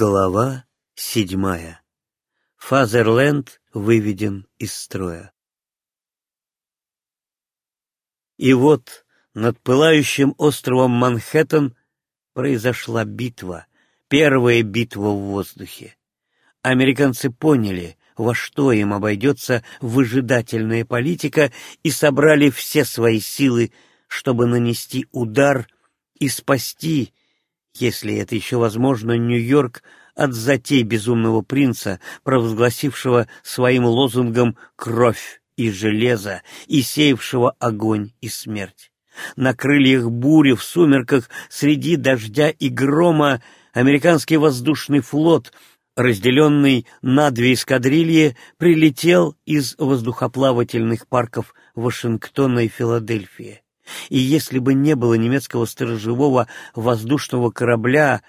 Глава седьмая. Фазерленд выведен из строя. И вот над пылающим островом Манхэттен произошла битва, первая битва в воздухе. Американцы поняли, во что им обойдется выжидательная политика, и собрали все свои силы, чтобы нанести удар и спасти если это еще возможно, Нью-Йорк от затей безумного принца, провозгласившего своим лозунгом «кровь и железо» и сеявшего огонь и смерть. На крыльях бури в сумерках среди дождя и грома американский воздушный флот, разделенный на две эскадрильи, прилетел из воздухоплавательных парков Вашингтона и Филадельфии и если бы не было немецкого сторожевого воздушного корабля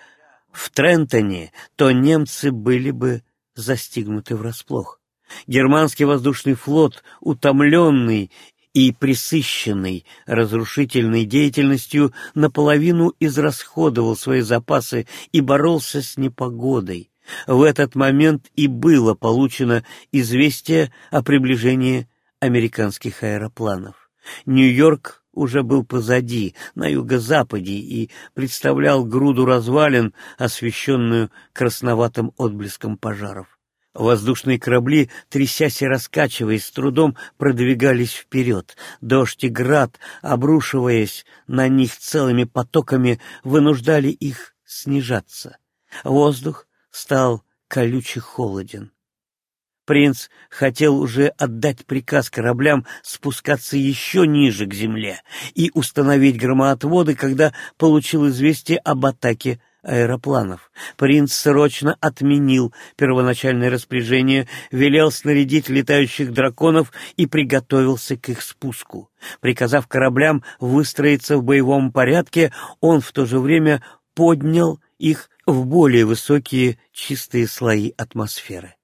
в Трентоне, то немцы были бы застигнуты врасплох. Германский воздушный флот, утомленный и присыщенный разрушительной деятельностью, наполовину израсходовал свои запасы и боролся с непогодой. В этот момент и было получено известие о приближении американских аэропланов. Нью-Йорк уже был позади, на юго-западе, и представлял груду развалин, освещенную красноватым отблеском пожаров. Воздушные корабли, трясясь и раскачиваясь, с трудом продвигались вперед. Дождь и град, обрушиваясь на них целыми потоками, вынуждали их снижаться. Воздух стал колюче холоден. Принц хотел уже отдать приказ кораблям спускаться еще ниже к земле и установить громоотводы, когда получил известие об атаке аэропланов. Принц срочно отменил первоначальное распоряжение, велел снарядить летающих драконов и приготовился к их спуску. Приказав кораблям выстроиться в боевом порядке, он в то же время поднял их в более высокие чистые слои атмосферы.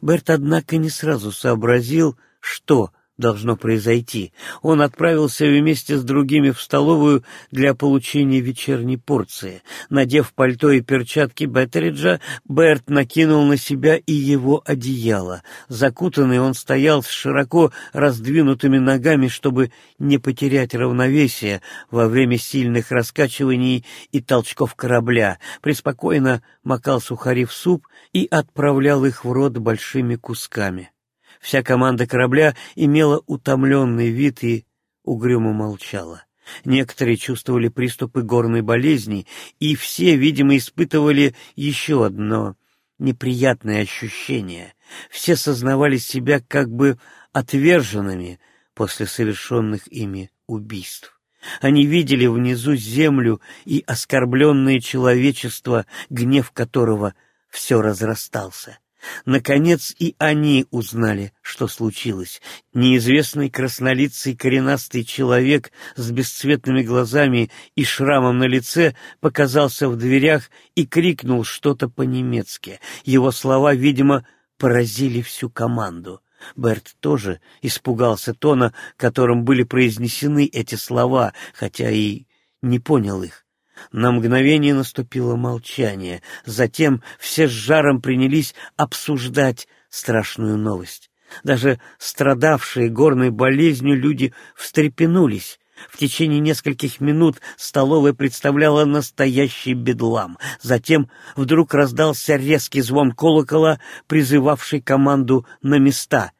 Берт, однако, не сразу сообразил, что должно произойти. Он отправился вместе с другими в столовую для получения вечерней порции. Надев пальто и перчатки Беттериджа, Берт накинул на себя и его одеяло. Закутанный он стоял с широко раздвинутыми ногами, чтобы не потерять равновесие во время сильных раскачиваний и толчков корабля, преспокойно макал сухари в суп и отправлял их в рот большими кусками. Вся команда корабля имела утомленный вид и угрюмо молчала. Некоторые чувствовали приступы горной болезни, и все, видимо, испытывали еще одно неприятное ощущение. Все сознавали себя как бы отверженными после совершенных ими убийств. Они видели внизу землю и оскорбленное человечество, гнев которого все разрастался. Наконец и они узнали, что случилось. Неизвестный краснолицый коренастый человек с бесцветными глазами и шрамом на лице показался в дверях и крикнул что-то по-немецки. Его слова, видимо, поразили всю команду. Берт тоже испугался тона, которым были произнесены эти слова, хотя и не понял их. На мгновение наступило молчание. Затем все с жаром принялись обсуждать страшную новость. Даже страдавшие горной болезнью люди встрепенулись. В течение нескольких минут столовая представляла настоящий бедлам. Затем вдруг раздался резкий звон колокола, призывавший команду на места.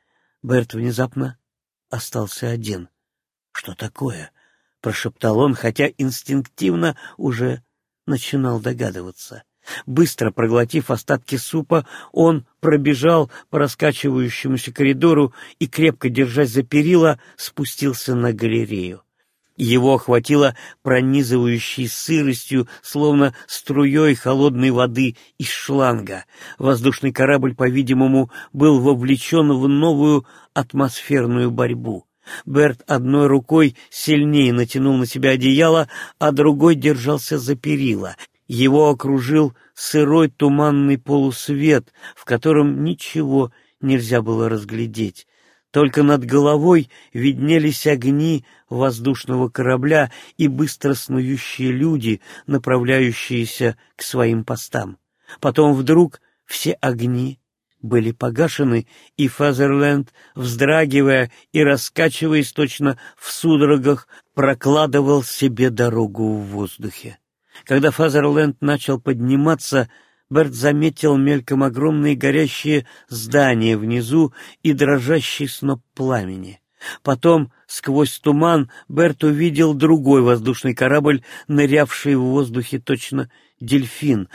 Берт внезапно остался один. Что такое? — прошептал он, хотя инстинктивно уже начинал догадываться. Быстро проглотив остатки супа, он пробежал по раскачивающемуся коридору и, крепко держась за перила, спустился на галерею. Его охватило пронизывающей сыростью, словно струей холодной воды из шланга. Воздушный корабль, по-видимому, был вовлечен в новую атмосферную борьбу. Берт одной рукой сильнее натянул на себя одеяло, а другой держался за перила. Его окружил сырой туманный полусвет, в котором ничего нельзя было разглядеть. Только над головой виднелись огни воздушного корабля и быстро снующие люди, направляющиеся к своим постам. Потом вдруг все огни были погашены, и Фазерленд, вздрагивая и раскачиваясь точно в судорогах, прокладывал себе дорогу в воздухе. Когда Фазерленд начал подниматься, Берт заметил мельком огромные горящие здания внизу и дрожащий сноп пламени. Потом, сквозь туман, Берт увидел другой воздушный корабль, нырявший в воздухе точно дельфин.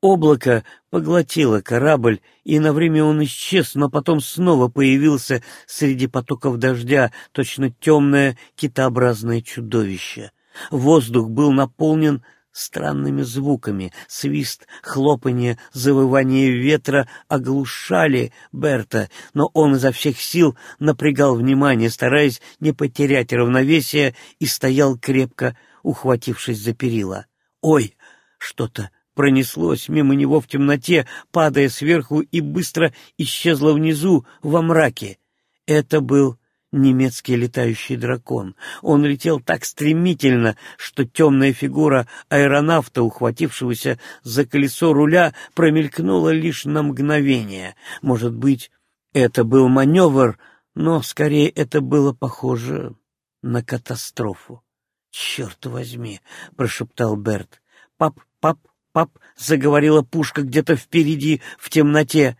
Облако поглотило корабль, и на время он исчез, но потом снова появился среди потоков дождя, точно темное китообразное чудовище. Воздух был наполнен странными звуками. Свист, хлопанье, завывание ветра оглушали Берта, но он изо всех сил напрягал внимание, стараясь не потерять равновесие, и стоял крепко, ухватившись за перила. «Ой!» — что-то пронеслось мимо него в темноте, падая сверху и быстро исчезло внизу, во мраке. Это был немецкий летающий дракон. Он летел так стремительно, что темная фигура аэронавта, ухватившегося за колесо руля, промелькнула лишь на мгновение. Может быть, это был маневр, но скорее это было похоже на катастрофу. «Черт возьми!» — прошептал Берт. «Пап, пап, пап!» — заговорила пушка где-то впереди, в темноте.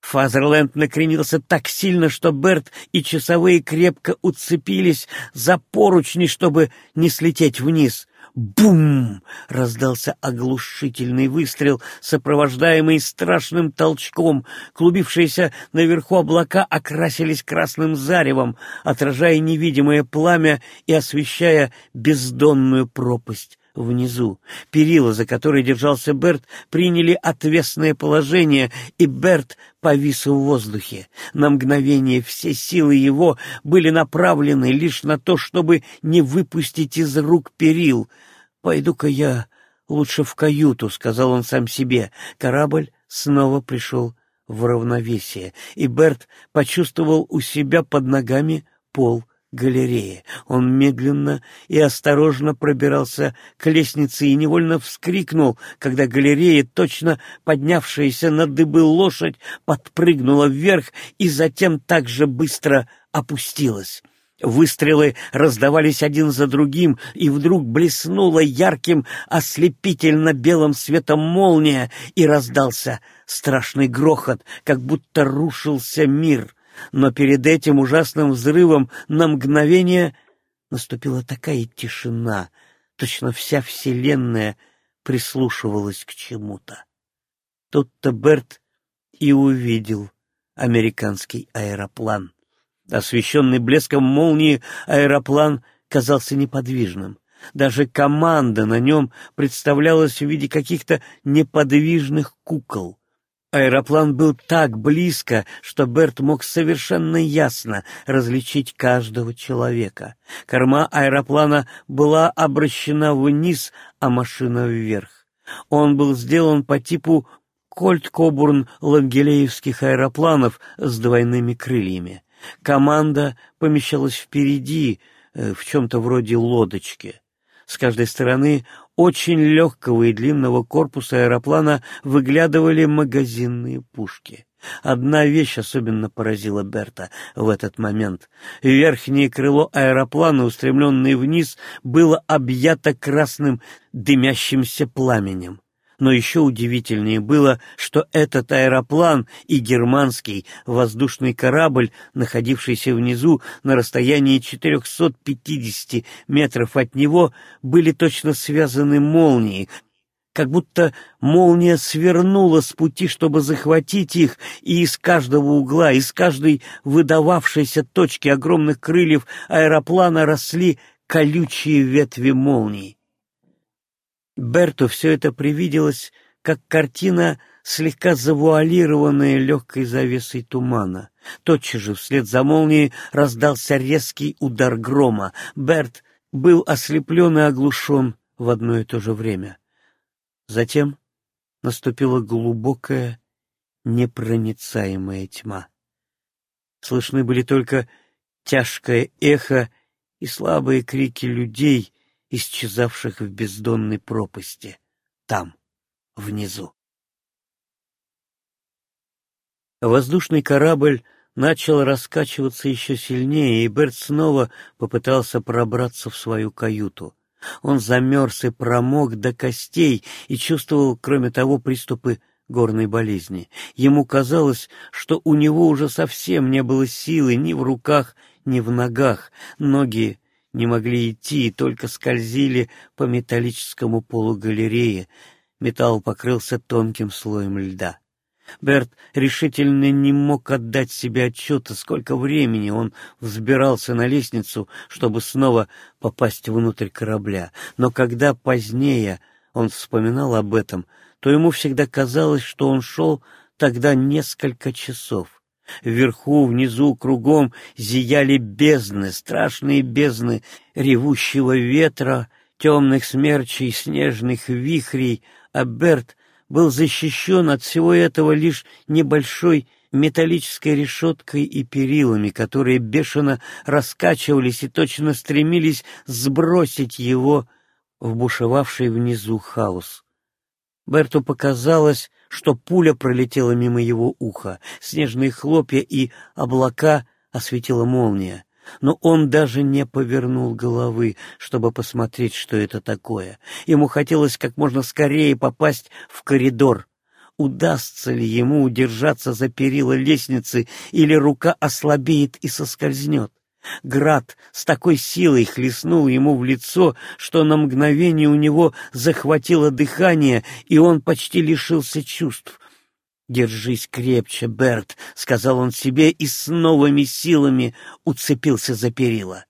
Фазерленд накренился так сильно, что Берт и часовые крепко уцепились за поручни, чтобы не слететь вниз. «Бум!» — раздался оглушительный выстрел, сопровождаемый страшным толчком. Клубившиеся наверху облака окрасились красным заревом, отражая невидимое пламя и освещая бездонную пропасть внизу. Перила, за которые держался Берт, приняли отвесное положение, и Берт повис в воздухе. На мгновение все силы его были направлены лишь на то, чтобы не выпустить из рук перил. «Пойду-ка я лучше в каюту», — сказал он сам себе. Корабль снова пришел в равновесие, и Берт почувствовал у себя под ногами пол галереи. Он медленно и осторожно пробирался к лестнице и невольно вскрикнул, когда галерея, точно поднявшаяся на дыбы лошадь, подпрыгнула вверх и затем так же быстро опустилась. Выстрелы раздавались один за другим, и вдруг блеснула ярким, ослепительно белым светом молния, и раздался страшный грохот, как будто рушился мир — но перед этим ужасным взрывом на мгновение наступила такая тишина, точно вся вселенная прислушивалась к чему-то. Тут-то Берт и увидел американский аэроплан. Освещенный блеском молнии аэроплан казался неподвижным. Даже команда на нем представлялась в виде каких-то неподвижных кукол. Аэроплан был так близко, что Берт мог совершенно ясно различить каждого человека. Корма аэроплана была обращена вниз, а машина вверх. Он был сделан по типу Кольт-Кобурн лангелеевских аэропланов с двойными крыльями. Команда помещалась впереди, э, в чем-то вроде лодочки. С каждой стороны очень легкого и длинного корпуса аэроплана выглядывали магазинные пушки. Одна вещь особенно поразила Берта в этот момент. Верхнее крыло аэроплана, устремленное вниз, было объято красным дымящимся пламенем. Но еще удивительнее было, что этот аэроплан и германский воздушный корабль, находившийся внизу на расстоянии 450 метров от него, были точно связаны молнией, как будто молния свернула с пути, чтобы захватить их, и из каждого угла, из каждой выдававшейся точки огромных крыльев аэроплана росли колючие ветви молний. Берту все это привиделось, как картина, слегка завуалированная легкой завесой тумана. Тотчас же вслед за молнией раздался резкий удар грома. Берт был ослеплен и оглушен в одно и то же время. Затем наступила глубокая, непроницаемая тьма. Слышны были только тяжкое эхо и слабые крики людей, исчезавших в бездонной пропасти, там, внизу. Воздушный корабль начал раскачиваться еще сильнее, и Берт снова попытался пробраться в свою каюту. Он замерз и промок до костей и чувствовал, кроме того, приступы горной болезни. Ему казалось, что у него уже совсем не было силы ни в руках, ни в ногах. Ноги не могли идти и только скользили по металлическому полу галереи. Металл покрылся тонким слоем льда. Берт решительно не мог отдать себе отчета, сколько времени он взбирался на лестницу, чтобы снова попасть внутрь корабля. Но когда позднее он вспоминал об этом, то ему всегда казалось, что он шел тогда несколько часов. Вверху, внизу, кругом зияли бездны, страшные бездны ревущего ветра, темных смерчей, снежных вихрей, а Берт был защищен от всего этого лишь небольшой металлической решеткой и перилами, которые бешено раскачивались и точно стремились сбросить его в бушевавший внизу хаос. Берту показалось, что пуля пролетела мимо его уха, снежные хлопья и облака осветила молния но он даже не повернул головы, чтобы посмотреть, что это такое. Ему хотелось как можно скорее попасть в коридор. Удастся ли ему удержаться за перила лестницы, или рука ослабеет и соскользнет? Град с такой силой хлестнул ему в лицо, что на мгновение у него захватило дыхание, и он почти лишился чувств. «Держись крепче, Берт», — сказал он себе и с новыми силами уцепился за перила.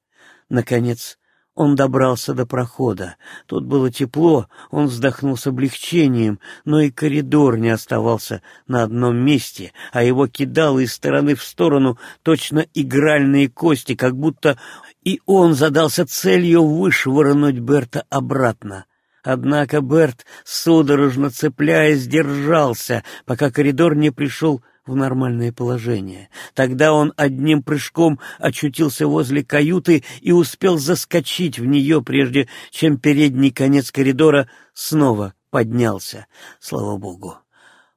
Наконец он добрался до прохода. Тут было тепло, он вздохнул с облегчением, но и коридор не оставался на одном месте, а его кидало из стороны в сторону точно игральные кости, как будто и он задался целью вышвырнуть Берта обратно. Однако Берт, судорожно цепляясь, держался, пока коридор не пришел в нормальное положение. Тогда он одним прыжком очутился возле каюты и успел заскочить в нее, прежде чем передний конец коридора снова поднялся. Слава богу!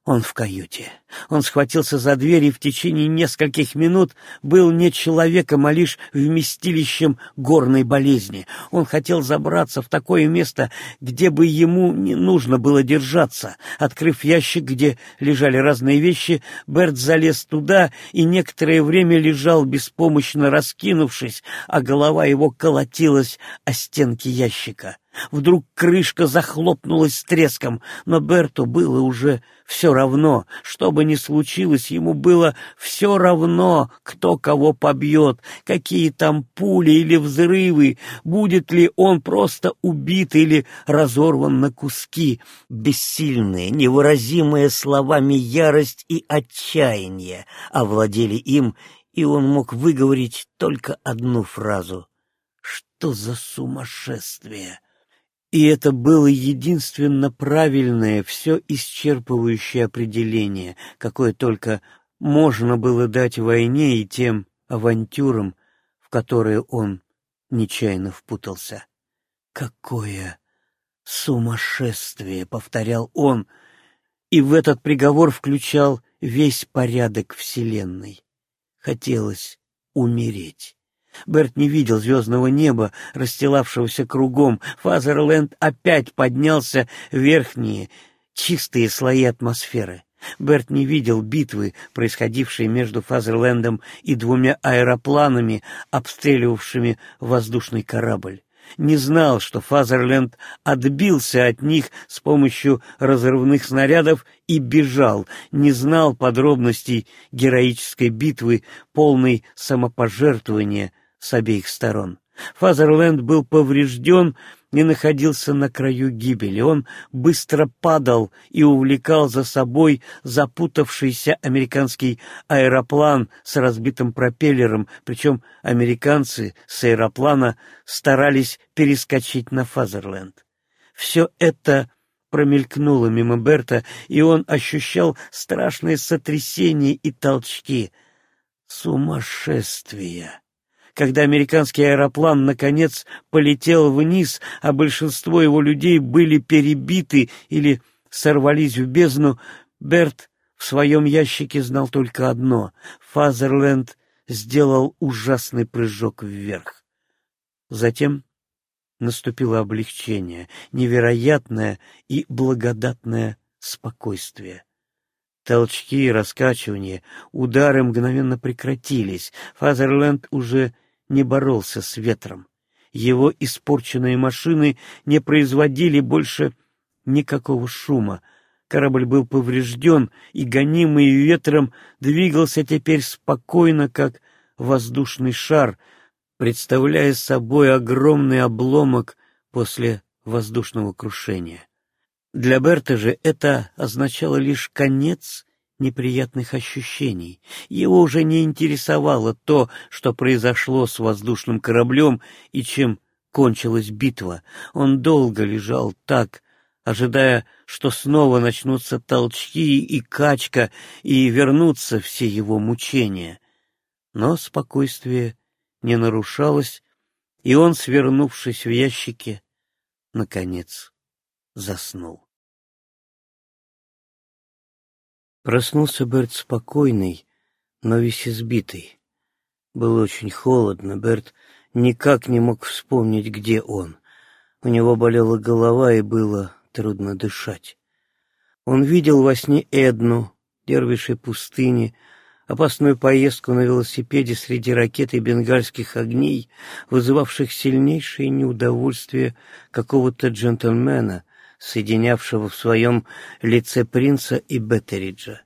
Он в каюте. Он схватился за дверь и в течение нескольких минут был не человеком, а лишь вместилищем горной болезни. Он хотел забраться в такое место, где бы ему не нужно было держаться. Открыв ящик, где лежали разные вещи, Берт залез туда и некоторое время лежал беспомощно раскинувшись, а голова его колотилась о стенки ящика. Вдруг крышка захлопнулась с треском, но Берту было уже все равно. Что бы ни случилось, ему было все равно, кто кого побьет, какие там пули или взрывы, будет ли он просто убит или разорван на куски. Бессильные, невыразимые словами ярость и отчаяние овладели им, и он мог выговорить только одну фразу. «Что за сумасшествие!» И это было единственно правильное, все исчерпывающее определение, какое только можно было дать войне и тем авантюрам, в которые он нечаянно впутался. «Какое сумасшествие!» — повторял он, и в этот приговор включал весь порядок Вселенной. Хотелось умереть. Берт не видел звездного неба, расстилавшегося кругом. Фазерленд опять поднялся в верхние, чистые слои атмосферы. Берт не видел битвы, происходившей между Фазерлендом и двумя аэропланами, обстреливавшими воздушный корабль не знал, что Фазерленд отбился от них с помощью разрывных снарядов и бежал, не знал подробностей героической битвы, полной самопожертвования с обеих сторон. Фазерленд был поврежден и находился на краю гибели. Он быстро падал и увлекал за собой запутавшийся американский аэроплан с разбитым пропеллером, причем американцы с аэроплана старались перескочить на Фазерленд. Все это промелькнуло мимо Берта, и он ощущал страшные сотрясения и толчки. Сумасшествие! Когда американский аэроплан, наконец, полетел вниз, а большинство его людей были перебиты или сорвались в бездну, Берт в своем ящике знал только одно — Фазерленд сделал ужасный прыжок вверх. Затем наступило облегчение, невероятное и благодатное спокойствие. Толчки, раскачивания, удары мгновенно прекратились. Фазерленд уже не боролся с ветром. Его испорченные машины не производили больше никакого шума. Корабль был поврежден, и, гонимый ветром, двигался теперь спокойно, как воздушный шар, представляя собой огромный обломок после воздушного крушения. Для Берта же это означало лишь конец неприятных ощущений. Его уже не интересовало то, что произошло с воздушным кораблем и чем кончилась битва. Он долго лежал так, ожидая, что снова начнутся толчки и качка, и вернутся все его мучения. Но спокойствие не нарушалось, и он, свернувшись в ящике, наконец заснул. Проснулся Берт спокойный, но весь избитый. Было очень холодно, Берт никак не мог вспомнить, где он. У него болела голова и было трудно дышать. Он видел во сне Эдну, дервишей пустыни, опасную поездку на велосипеде среди ракет и бенгальских огней, вызывавших сильнейшее неудовольствие какого-то джентльмена, соединявшего в своем лице принца и Беттериджа.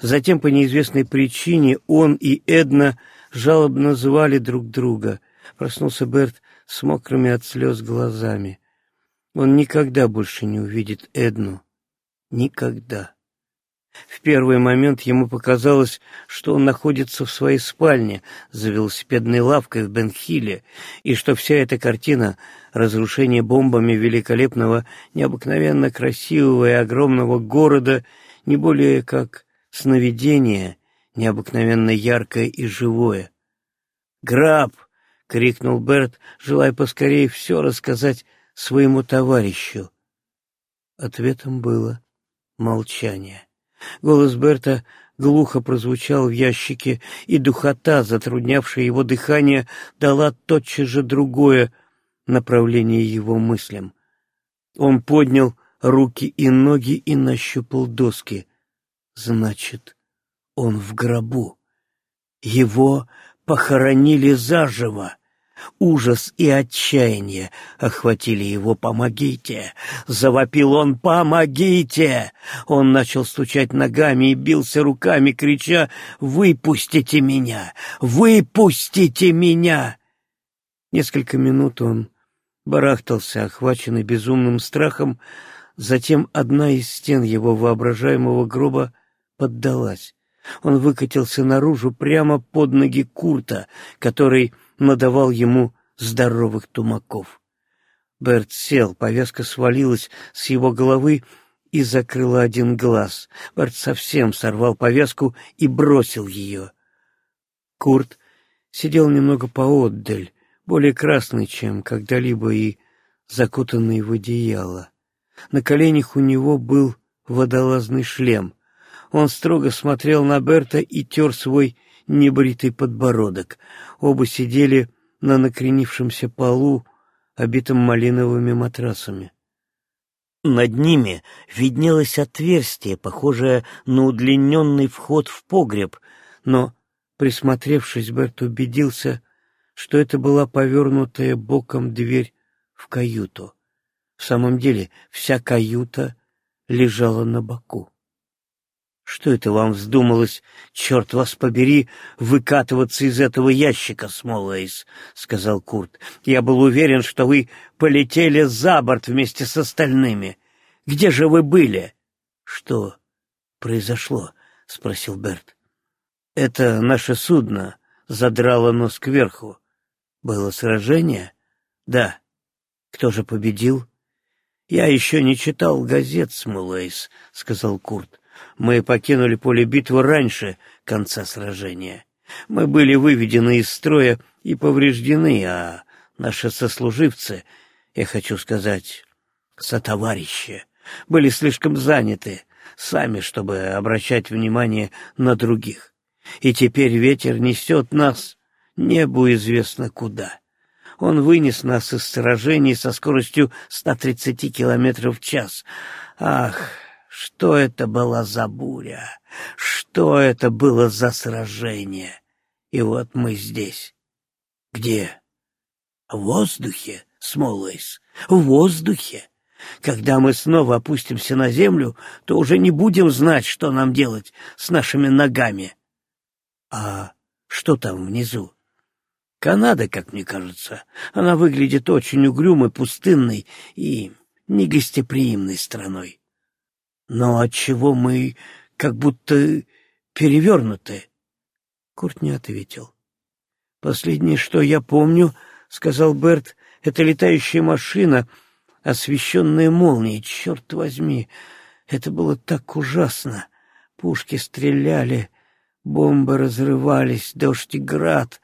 Затем, по неизвестной причине, он и Эдна жалобно звали друг друга. Проснулся Берт с мокрыми от слез глазами. Он никогда больше не увидит Эдну. Никогда. В первый момент ему показалось, что он находится в своей спальне за велосипедной лавкой в Бенхилле, и что вся эта картина разрушения бомбами великолепного, необыкновенно красивого и огромного города не более как сновидение, необыкновенно яркое и живое. «Граб!» — крикнул Берт, желая поскорее все рассказать своему товарищу. Ответом было молчание. Голос Берта глухо прозвучал в ящике, и духота, затруднявшая его дыхание, дала тотчас же другое направление его мыслям. Он поднял руки и ноги и нащупал доски. Значит, он в гробу. Его похоронили заживо. Ужас и отчаяние охватили его. «Помогите!» — завопил он. «Помогите!» Он начал стучать ногами и бился руками, крича «Выпустите меня! Выпустите меня!» Несколько минут он барахтался, охваченный безумным страхом, затем одна из стен его воображаемого гроба поддалась. Он выкатился наружу прямо под ноги Курта, который надавал ему здоровых тумаков. Берт сел, повязка свалилась с его головы и закрыла один глаз. Берт совсем сорвал повязку и бросил ее. Курт сидел немного поотдаль, более красный, чем когда-либо, и закутанный в одеяло. На коленях у него был водолазный шлем. Он строго смотрел на Берта и тер свой небритый подбородок. Оба сидели на накренившемся полу, обитом малиновыми матрасами. Над ними виднелось отверстие, похожее на удлиненный вход в погреб, но, присмотревшись, Берт убедился, что это была повернутая боком дверь в каюту. В самом деле вся каюта лежала на боку. Что это вам вздумалось, черт вас побери, выкатываться из этого ящика, Смолвейс? — сказал Курт. — Я был уверен, что вы полетели за борт вместе с остальными. Где же вы были? — Что произошло? — спросил Берт. — Это наше судно задрало нос кверху. Было сражение? — Да. Кто же победил? — Я еще не читал газет, Смолвейс, — сказал Курт. — мы покинули поле битвы раньше конца сражения. Мы были выведены из строя и повреждены, а наши сослуживцы, я хочу сказать, сотоварищи, были слишком заняты сами, чтобы обращать внимание на других. И теперь ветер несет нас небу известно куда. Он вынес нас из сражений со скоростью 130 километров в час. Ах, что это была за буря! Что это было за сражение! И вот мы здесь. Где? В воздухе, Смолойс, в воздухе. Когда мы снова опустимся на землю, то уже не будем знать, что нам делать с нашими ногами. А что там внизу? Канада, как мне кажется. Она выглядит очень угрюмой, пустынной и негостеприимной страной. Но отчего мы как будто перевернуты? Курт не ответил. Последнее, что я помню, — сказал Берт, — это летающая машина, освещенная молнией. Черт возьми, это было так ужасно. Пушки стреляли, бомбы разрывались, дождь и град,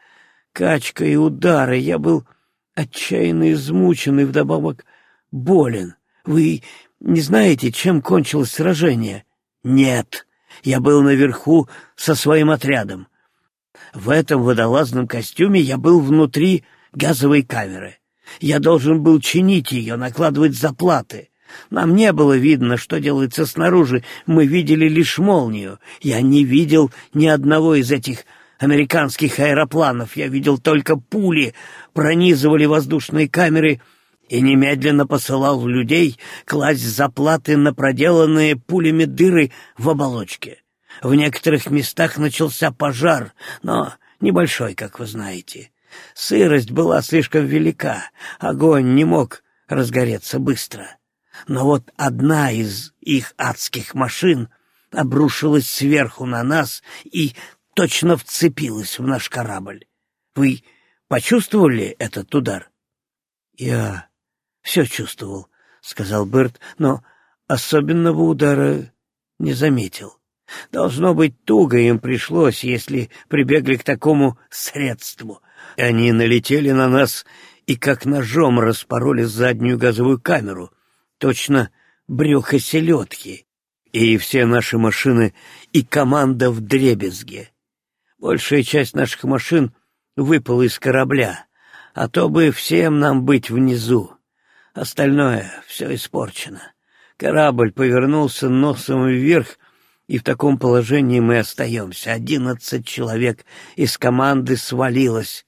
качка и удары. Я был отчаянно измучен и вдобавок болен. Вы не знаете, чем кончилось сражение? Нет, я был наверху со своим отрядом. В этом водолазном костюме я был внутри газовой камеры. Я должен был чинить ее, накладывать заплаты. Нам не было видно, что делается снаружи, мы видели лишь молнию. Я не видел ни одного из этих американских аэропланов, я видел только пули, пронизывали воздушные камеры и немедленно посылал людей класть заплаты на проделанные пулями дыры в оболочке. В некоторых местах начался пожар, но небольшой, как вы знаете. Сырость была слишком велика, огонь не мог разгореться быстро. Но вот одна из их адских машин обрушилась сверху на нас и точно вцепилась в наш корабль. Вы почувствовали этот удар? — Я все чувствовал, — сказал Берт, но особенного удара не заметил. Должно быть, туго им пришлось, если прибегли к такому средству. Они налетели на нас и как ножом распороли заднюю газовую камеру, точно брюхо селедки, и все наши машины и команда в дребезге. Большая часть наших машин выпала из корабля, а то бы всем нам быть внизу. Остальное все испорчено. Корабль повернулся носом вверх и в таком положении мы остаемся. Одиннадцать человек из команды свалилось.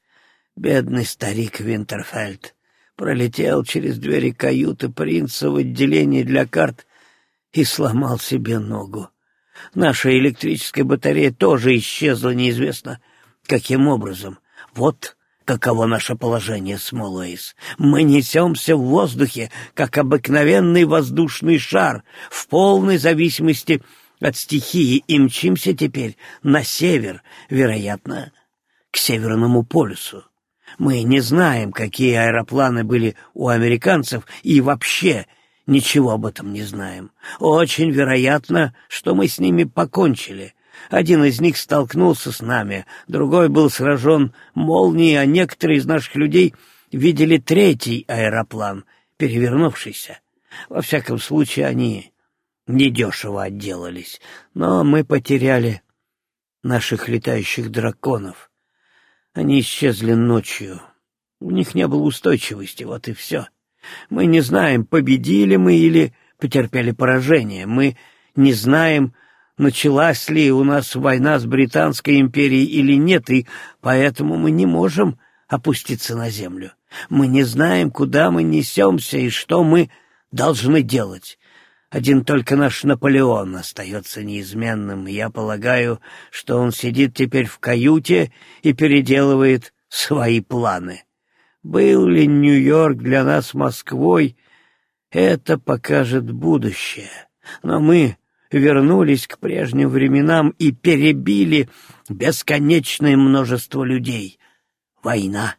Бедный старик Винтерфельд пролетел через двери каюты принца в отделении для карт и сломал себе ногу. Наша электрическая батарея тоже исчезла неизвестно каким образом. Вот каково наше положение, Смолуэйс. Мы несемся в воздухе, как обыкновенный воздушный шар, в полной зависимости от стихии и мчимся теперь на север, вероятно, к Северному полюсу. Мы не знаем, какие аэропланы были у американцев, и вообще ничего об этом не знаем. Очень вероятно, что мы с ними покончили. Один из них столкнулся с нами, другой был сражен молнией, а некоторые из наших людей видели третий аэроплан, перевернувшийся. Во всяком случае, они недешево отделались, но мы потеряли наших летающих драконов. Они исчезли ночью. У них не было устойчивости, вот и все. Мы не знаем, победили мы или потерпели поражение. Мы не знаем, началась ли у нас война с Британской империей или нет, и поэтому мы не можем опуститься на землю. Мы не знаем, куда мы несемся и что мы должны делать. Один только наш Наполеон остается неизменным, я полагаю, что он сидит теперь в каюте и переделывает свои планы. Был ли Нью-Йорк для нас Москвой, это покажет будущее. Но мы вернулись к прежним временам и перебили бесконечное множество людей. Война,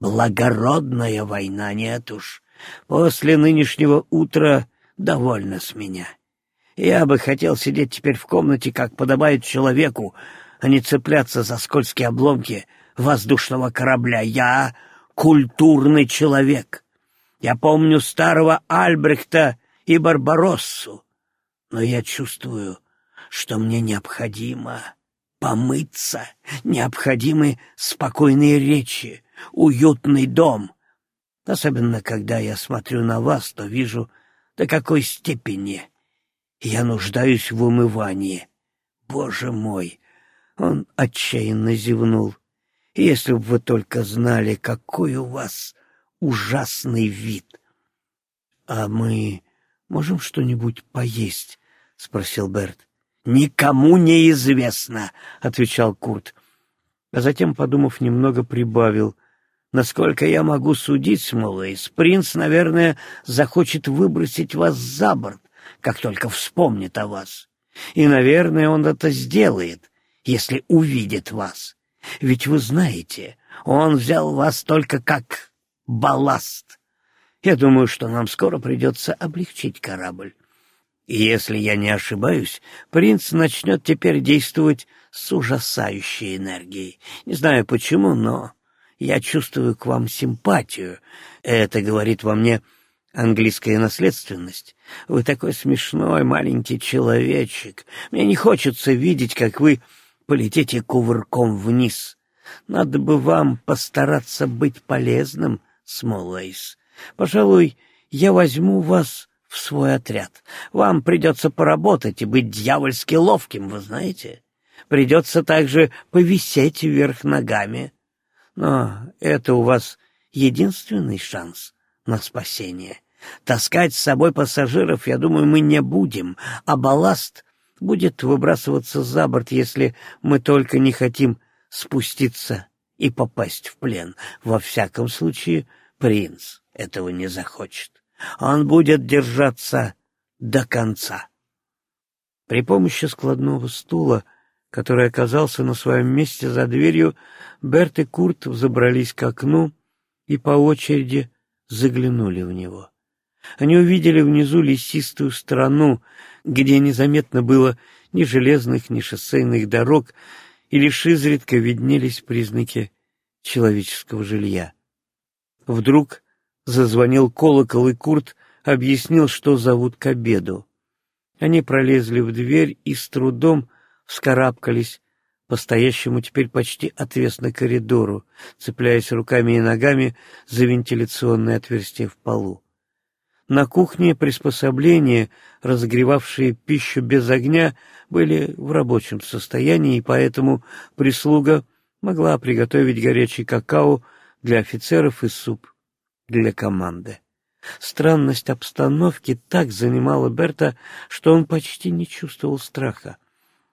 благородная война, нет уж. После нынешнего утра довольно с меня. Я бы хотел сидеть теперь в комнате, как подобает человеку, а не цепляться за скользкие обломки воздушного корабля. Я культурный человек. Я помню старого Альбрехта и Барбароссу. Но я чувствую, что мне необходимо помыться, необходимы спокойные речи, уютный дом. Особенно, когда я смотрю на вас, то вижу, до какой степени я нуждаюсь в умывании. Боже мой! Он отчаянно зевнул. Если бы вы только знали, какой у вас ужасный вид. — А мы можем что-нибудь поесть? — спросил Берт. — Никому не известно, — отвечал Курт. А затем, подумав немного, прибавил. — Насколько я могу судить, Смолейс, принц, наверное, захочет выбросить вас за борт, как только вспомнит о вас. И, наверное, он это сделает, если увидит вас. Ведь вы знаете, он взял вас только как балласт. Я думаю, что нам скоро придется облегчить корабль. Если я не ошибаюсь, принц начнет теперь действовать с ужасающей энергией. Не знаю почему, но я чувствую к вам симпатию. Это говорит во мне английская наследственность. Вы такой смешной маленький человечек. Мне не хочется видеть, как вы полетите кувырком вниз. Надо бы вам постараться быть полезным, Смоллейс. Пожалуй, я возьму вас в свой отряд. Вам придется поработать и быть дьявольски ловким, вы знаете. Придется также повисеть вверх ногами. Но это у вас единственный шанс на спасение. Таскать с собой пассажиров, я думаю, мы не будем, а балласт будет выбрасываться за борт, если мы только не хотим спуститься и попасть в плен. Во всяком случае, принц этого не захочет. Он будет держаться до конца. При помощи складного стула, который оказался на своем месте за дверью, Берт и Курт взобрались к окну и по очереди заглянули в него. Они увидели внизу лесистую страну, где незаметно было ни железных, ни шоссейных дорог, и лишь изредка виднелись признаки человеческого жилья. Вдруг зазвонил колокол, и Курт объяснил, что зовут к обеду. Они пролезли в дверь и с трудом вскарабкались по стоящему теперь почти отвесно коридору, цепляясь руками и ногами за вентиляционное отверстие в полу. На кухне приспособления, разогревавшие пищу без огня, были в рабочем состоянии, и поэтому прислуга могла приготовить горячий какао для офицеров и суп для команды. Странность обстановки так занимала Берта, что он почти не чувствовал страха.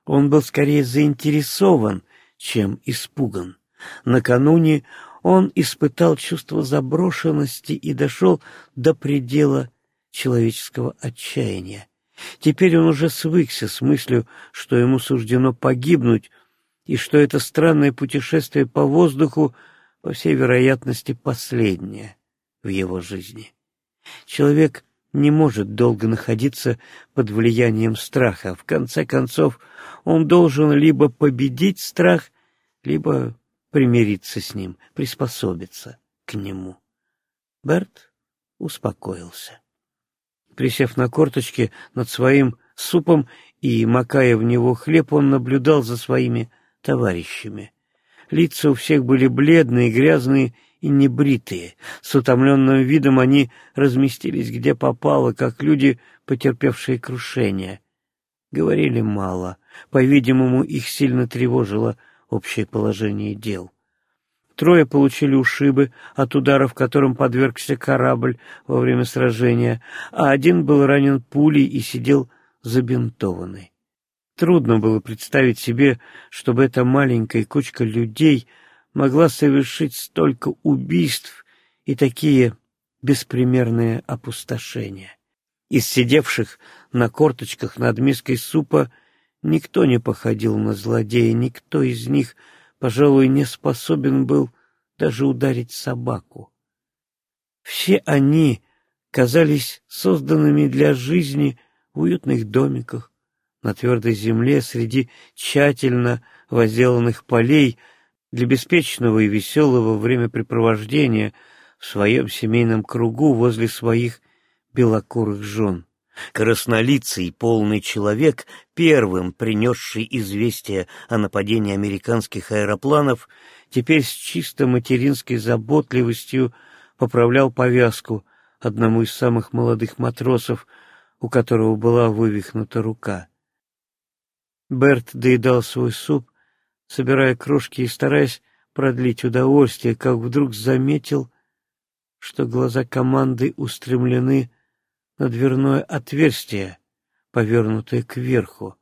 Он был скорее заинтересован, чем испуган. Накануне он испытал чувство заброшенности и дошел до предела человеческого отчаяния. Теперь он уже свыкся с мыслью, что ему суждено погибнуть, и что это странное путешествие по воздуху, по всей вероятности, последнее в его жизни. Человек не может долго находиться под влиянием страха. В конце концов, он должен либо победить страх, либо примириться с ним, приспособиться к нему. Берт успокоился. Присев на корточки над своим супом и макая в него хлеб, он наблюдал за своими товарищами. Лица у всех были бледные, грязные и небритые. С утомленным видом они разместились где попало, как люди, потерпевшие крушение. Говорили мало. По-видимому, их сильно тревожило общее положение дел. Трое получили ушибы от ударов, которым подвергся корабль во время сражения, а один был ранен пулей и сидел забинтованный. Трудно было представить себе, чтобы эта маленькая кучка людей могла совершить столько убийств и такие беспримерные опустошения. Из сидевших на корточках над миской супа никто не походил на злодея, никто из них — пожалуй, не способен был даже ударить собаку. Все они казались созданными для жизни в уютных домиках, на твердой земле среди тщательно возделанных полей для беспечного и веселого времяпрепровождения в своем семейном кругу возле своих белокурых жен. Краснолицый полный человек, первым принесший известие о нападении американских аэропланов, теперь с чисто материнской заботливостью поправлял повязку одному из самых молодых матросов, у которого была вывихнута рука. Берт доедал свой суп, собирая крошки и стараясь продлить удовольствие, как вдруг заметил, что глаза команды устремлены на дверное отверстие, повернутое кверху.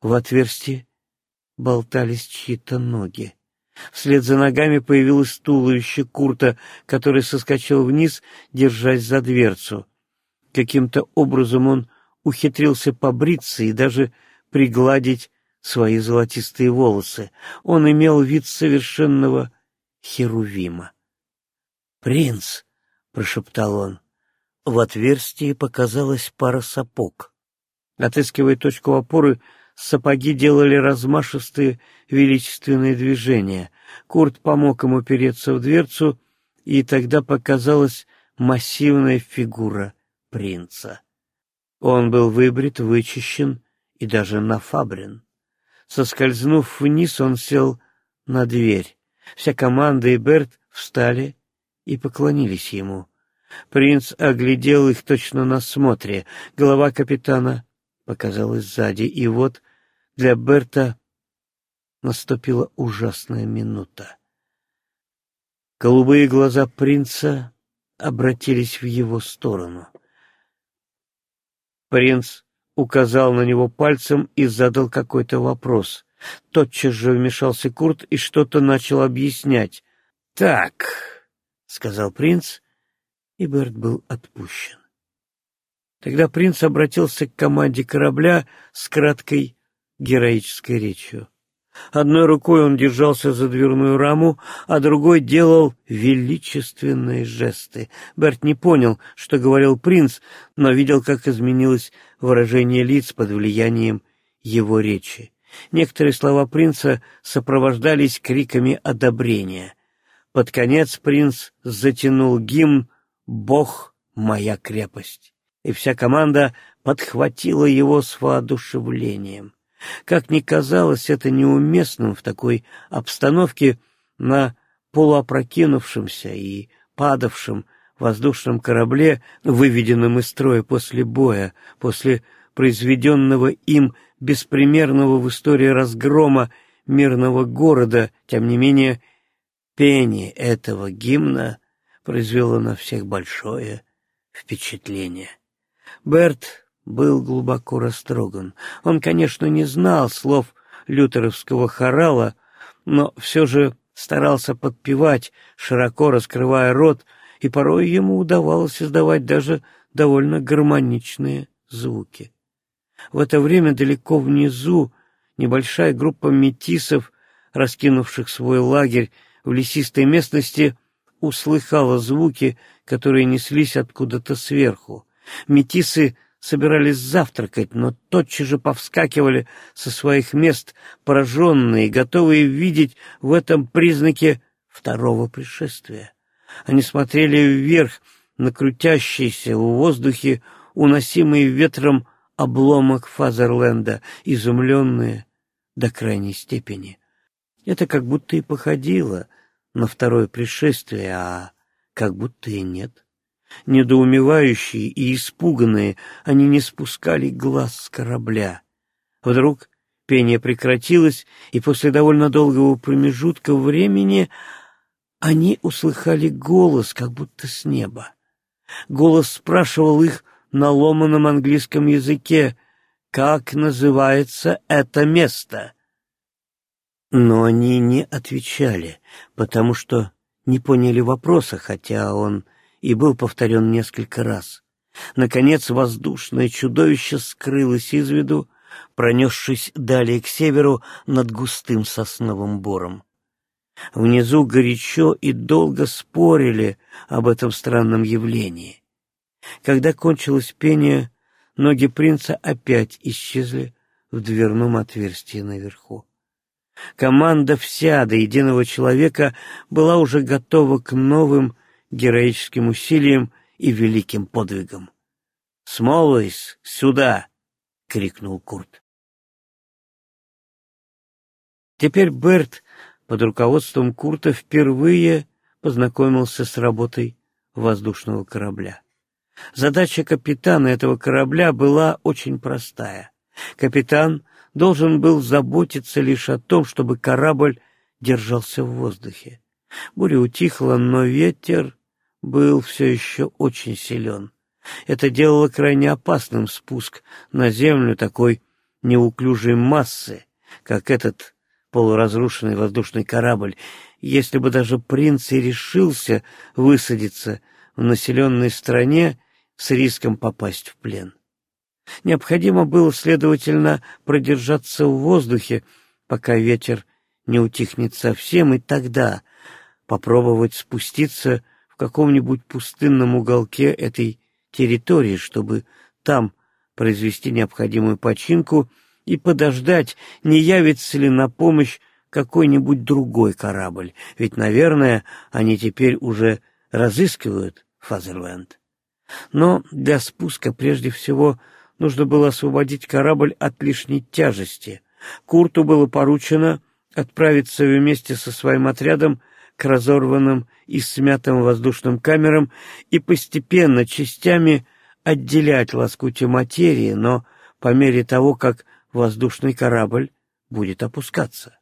В отверстии болтались чьи-то ноги. Вслед за ногами появилось туловище Курта, который соскочил вниз, держась за дверцу. Каким-то образом он ухитрился побриться и даже пригладить свои золотистые волосы. Он имел вид совершенного херувима. «Принц!» — прошептал он. В отверстии показалась пара сапог. Отыскивая точку опоры, сапоги делали размашистые величественные движения. Курт помог ему переться в дверцу, и тогда показалась массивная фигура принца. Он был выбрит, вычищен и даже нафабрен. Соскользнув вниз, он сел на дверь. Вся команда и Берт встали и поклонились ему. Принц оглядел их точно на смотре. Голова капитана показалась сзади, и вот для Берта наступила ужасная минута. Голубые глаза принца обратились в его сторону. Принц указал на него пальцем и задал какой-то вопрос. Тотчас же вмешался Курт и что-то начал объяснять. «Так», — сказал принц, и Берт был отпущен. Тогда принц обратился к команде корабля с краткой героической речью. Одной рукой он держался за дверную раму, а другой делал величественные жесты. Берт не понял, что говорил принц, но видел, как изменилось выражение лиц под влиянием его речи. Некоторые слова принца сопровождались криками одобрения. Под конец принц затянул гимн «Бог — моя крепость», и вся команда подхватила его с воодушевлением. Как ни казалось это неуместным в такой обстановке на полуопрокинувшемся и падавшем воздушном корабле, выведенном из строя после боя, после произведенного им беспримерного в истории разгрома мирного города, тем не менее, пение этого гимна произвело на всех большое впечатление. Берт был глубоко растроган. Он, конечно, не знал слов лютеровского хорала, но все же старался подпевать, широко раскрывая рот, и порой ему удавалось издавать даже довольно гармоничные звуки. В это время далеко внизу небольшая группа метисов, раскинувших свой лагерь в лесистой местности, услыхала звуки, которые неслись откуда-то сверху. Метисы собирались завтракать, но тотчас же повскакивали со своих мест, пораженные, готовые видеть в этом признаке второго пришествия. Они смотрели вверх на крутящийся в воздухе, уносимый ветром обломок Фазерленда, изумленные до крайней степени. Это как будто и походило на второе пришествие, а как будто и нет. Недоумевающие и испуганные, они не спускали глаз с корабля. Вдруг пение прекратилось, и после довольно долгого промежутка времени они услыхали голос, как будто с неба. Голос спрашивал их на ломаном английском языке, как называется это место. Но они не отвечали, потому что не поняли вопроса, хотя он и был повторен несколько раз. Наконец воздушное чудовище скрылось из виду, пронесшись далее к северу над густым сосновым бором. Внизу горячо и долго спорили об этом странном явлении. Когда кончилось пение, ноги принца опять исчезли в дверном отверстии наверху. Команда вся до единого человека была уже готова к новым героическим усилиям и великим подвигам. «Смолвейс, сюда!» — крикнул Курт. Теперь Берт под руководством Курта впервые познакомился с работой воздушного корабля. Задача капитана этого корабля была очень простая. Капитан должен был заботиться лишь о том, чтобы корабль держался в воздухе. Буря утихла, но ветер был все еще очень силен. Это делало крайне опасным спуск на землю такой неуклюжей массы, как этот полуразрушенный воздушный корабль, если бы даже принц и решился высадиться в населенной стране с риском попасть в плен. Необходимо было, следовательно, продержаться в воздухе, пока ветер не утихнет совсем, и тогда попробовать спуститься каком-нибудь пустынном уголке этой территории, чтобы там произвести необходимую починку и подождать, не явится ли на помощь какой-нибудь другой корабль, ведь, наверное, они теперь уже разыскивают Фазерленд. Но для спуска прежде всего нужно было освободить корабль от лишней тяжести. Курту было поручено отправиться вместе со своим отрядом к разорванным и смятым воздушным камерам и постепенно частями отделять лоскути материи, но по мере того, как воздушный корабль будет опускаться.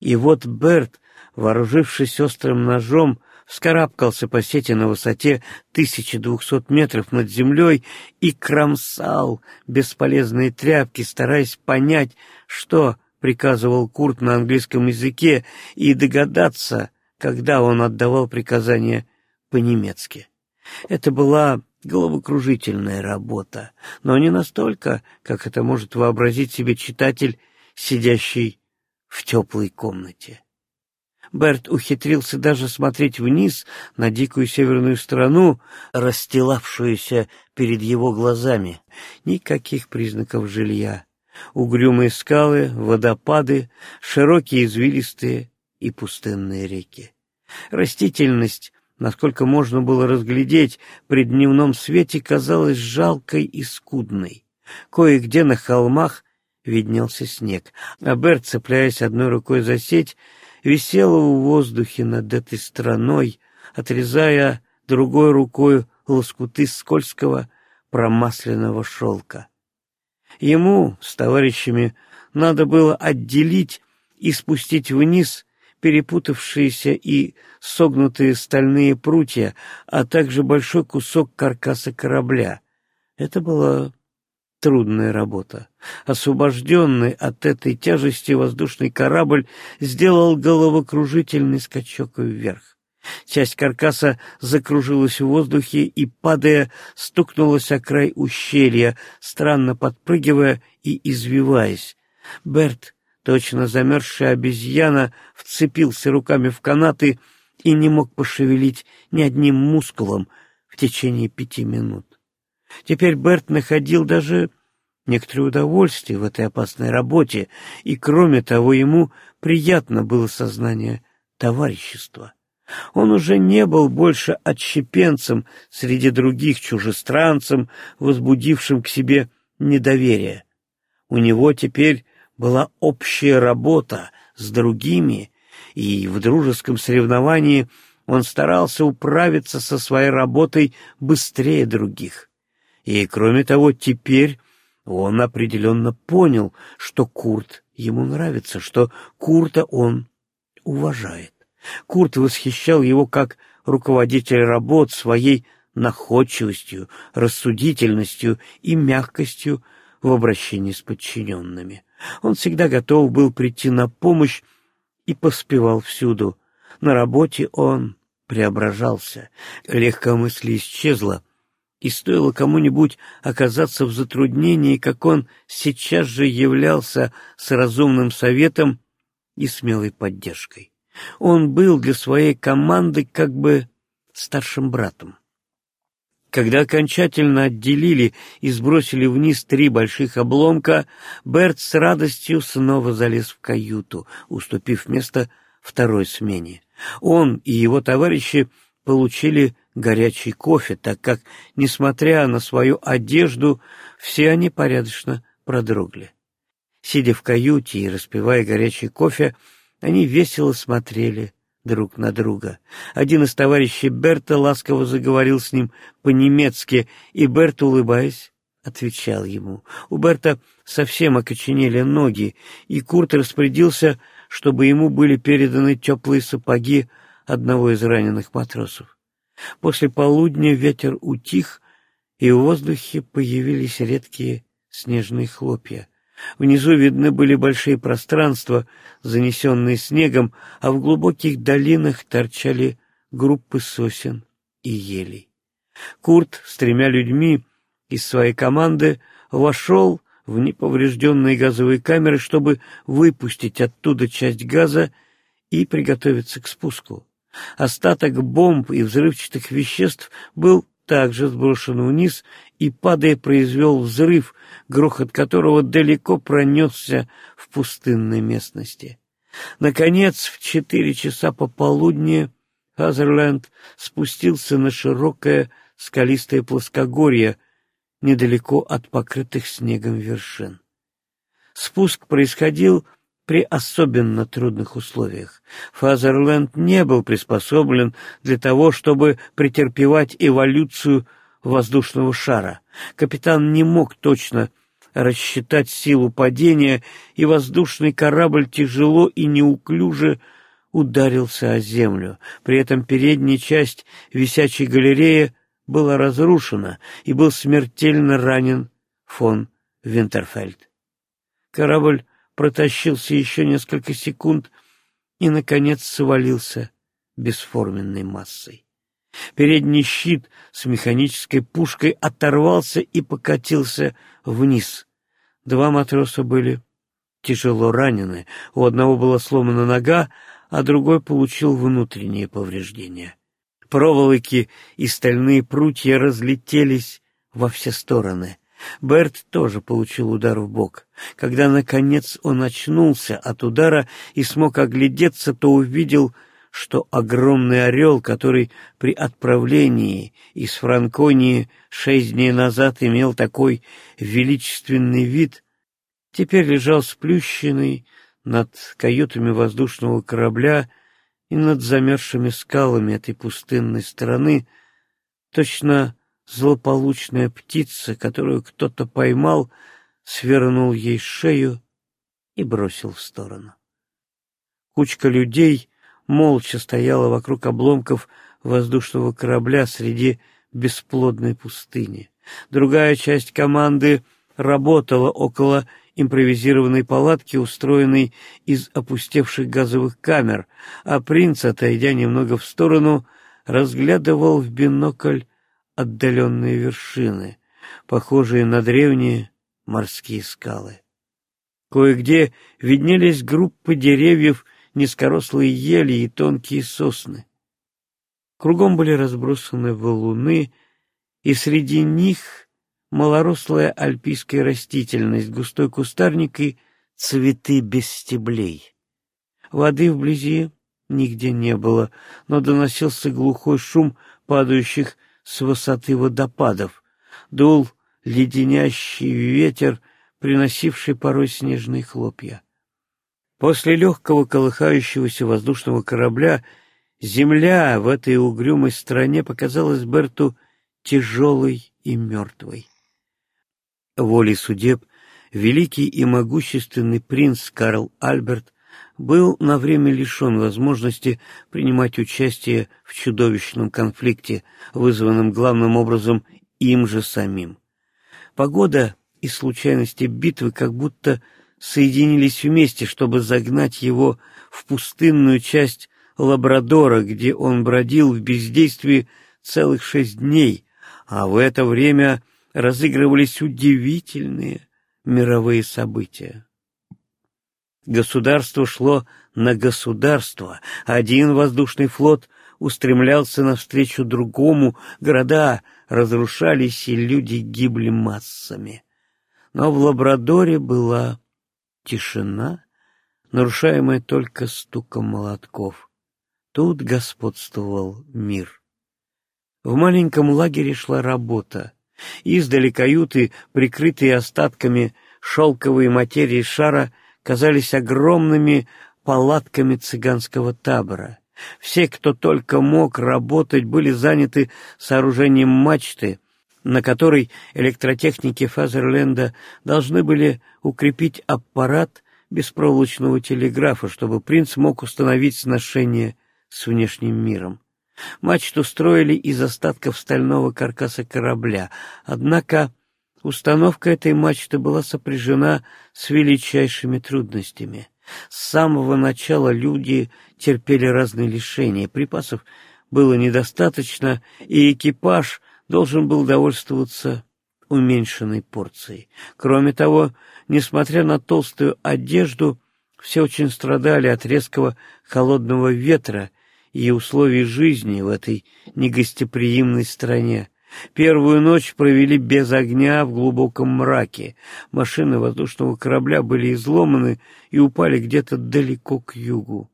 И вот Берт, вооружившись острым ножом, вскарабкался по сети на высоте 1200 метров над землей и кромсал бесполезные тряпки, стараясь понять, что приказывал Курт на английском языке, и догадаться, когда он отдавал приказания по-немецки. Это была головокружительная работа, но не настолько, как это может вообразить себе читатель, сидящий в теплой комнате. Берт ухитрился даже смотреть вниз на дикую северную страну, расстилавшуюся перед его глазами. Никаких признаков жилья. Угрюмые скалы, водопады, широкие извилистые и пустынные реки. Растительность, насколько можно было разглядеть, при дневном свете казалась жалкой и скудной. Кое-где на холмах виднелся снег, а Берт, цепляясь одной рукой за сеть, висела в воздухе над этой страной, отрезая другой рукой лоскуты скользкого промасленного шелка. Ему с товарищами надо было отделить и спустить вниз перепутавшиеся и согнутые стальные прутья, а также большой кусок каркаса корабля. Это была трудная работа. Освобожденный от этой тяжести воздушный корабль сделал головокружительный скачок вверх. Часть каркаса закружилась в воздухе и, падая, стукнулась о край ущелья, странно подпрыгивая и извиваясь. Берт, точно замерзшая обезьяна, вцепился руками в канаты и не мог пошевелить ни одним мускулом в течение пяти минут. Теперь Берт находил даже некоторое удовольствие в этой опасной работе, и, кроме того, ему приятно было сознание товарищества. Он уже не был больше отщепенцем среди других чужестранцем, возбудившим к себе недоверие. У него теперь была общая работа с другими, и в дружеском соревновании он старался управиться со своей работой быстрее других. И, кроме того, теперь он определенно понял, что Курт ему нравится, что Курта он уважает. Курт восхищал его как руководитель работ своей находчивостью, рассудительностью и мягкостью в обращении с подчиненными. Он всегда готов был прийти на помощь и поспевал всюду. На работе он преображался, легкомыслие исчезло, и стоило кому-нибудь оказаться в затруднении, как он сейчас же являлся с разумным советом и смелой поддержкой. Он был для своей команды как бы старшим братом. Когда окончательно отделили и сбросили вниз три больших обломка, Берт с радостью снова залез в каюту, уступив место второй смене. Он и его товарищи получили горячий кофе, так как, несмотря на свою одежду, все они порядочно продрогли. Сидя в каюте и распивая горячий кофе, они весело смотрели друг на друга. Один из товарищей Берта ласково заговорил с ним по-немецки, и Берт, улыбаясь, отвечал ему. У Берта совсем окоченели ноги, и Курт распорядился, чтобы ему были переданы теплые сапоги одного из раненых матросов. После полудня ветер утих, и в воздухе появились редкие снежные хлопья. Внизу видны были большие пространства, занесенные снегом, а в глубоких долинах торчали группы сосен и елей. Курт с тремя людьми из своей команды вошел в неповрежденные газовые камеры, чтобы выпустить оттуда часть газа и приготовиться к спуску. Остаток бомб и взрывчатых веществ был также сброшен вниз и, падая, произвел взрыв, грохот которого далеко пронесся в пустынной местности. Наконец, в четыре часа пополудни Хазерленд спустился на широкое скалистое плоскогорье недалеко от покрытых снегом вершин. Спуск происходил при особенно трудных условиях. Фазерленд не был приспособлен для того, чтобы претерпевать эволюцию воздушного шара. Капитан не мог точно рассчитать силу падения, и воздушный корабль тяжело и неуклюже ударился о землю. При этом передняя часть висячей галереи была разрушена, и был смертельно ранен фон Винтерфельд. Корабль протащился еще несколько секунд и, наконец, свалился бесформенной массой. Передний щит с механической пушкой оторвался и покатился вниз. Два матроса были тяжело ранены. У одного была сломана нога, а другой получил внутренние повреждения. Проволоки и стальные прутья разлетелись во все стороны. Берт тоже получил удар в бок. Когда, наконец, он очнулся от удара и смог оглядеться, то увидел, что огромный орел, который при отправлении из Франконии шесть дней назад имел такой величественный вид, теперь лежал сплющенный над каютами воздушного корабля и над замерзшими скалами этой пустынной страны, точно злополучная птица, которую кто-то поймал, свернул ей шею и бросил в сторону. Кучка людей молча стояла вокруг обломков воздушного корабля среди бесплодной пустыни. Другая часть команды работала около импровизированной палатки, устроенной из опустевших газовых камер, а принц, отойдя немного в сторону, разглядывал в бинокль отдаленные вершины, похожие на древние морские скалы. Кое-где виднелись группы деревьев, низкорослые ели и тонкие сосны. Кругом были разбросаны валуны, и среди них малорослая альпийская растительность, густой кустарник и цветы без стеблей. Воды вблизи нигде не было, но доносился глухой шум падающих с высоты водопадов, дул леденящий ветер, приносивший порой снежные хлопья. После легкого колыхающегося воздушного корабля земля в этой угрюмой стране показалась Берту тяжелой и мертвой. Волей судеб великий и могущественный принц Карл Альберт был на время лишен возможности принимать участие в чудовищном конфликте, вызванном главным образом им же самим. Погода и случайности битвы как будто соединились вместе, чтобы загнать его в пустынную часть Лабрадора, где он бродил в бездействии целых шесть дней, а в это время разыгрывались удивительные мировые события. Государство шло на государство. Один воздушный флот устремлялся навстречу другому, города разрушались, и люди гибли массами. Но в Лабрадоре была тишина, нарушаемая только стуком молотков. Тут господствовал мир. В маленьком лагере шла работа. Издали каюты, прикрытые остатками шелковой материи шара, казались огромными палатками цыганского табора. Все, кто только мог работать, были заняты сооружением мачты, на которой электротехники Фазерленда должны были укрепить аппарат беспроволочного телеграфа, чтобы принц мог установить сношение с внешним миром. Мачту строили из остатков стального каркаса корабля, однако установка этой мачты была сопряжена с величайшими трудностями. С самого начала люди терпели разные лишения, припасов было недостаточно, и экипаж должен был довольствоваться уменьшенной порцией. Кроме того, несмотря на толстую одежду, все очень страдали от резкого холодного ветра и условий жизни в этой негостеприимной стране. Первую ночь провели без огня в глубоком мраке. Машины воздушного корабля были изломаны и упали где-то далеко к югу.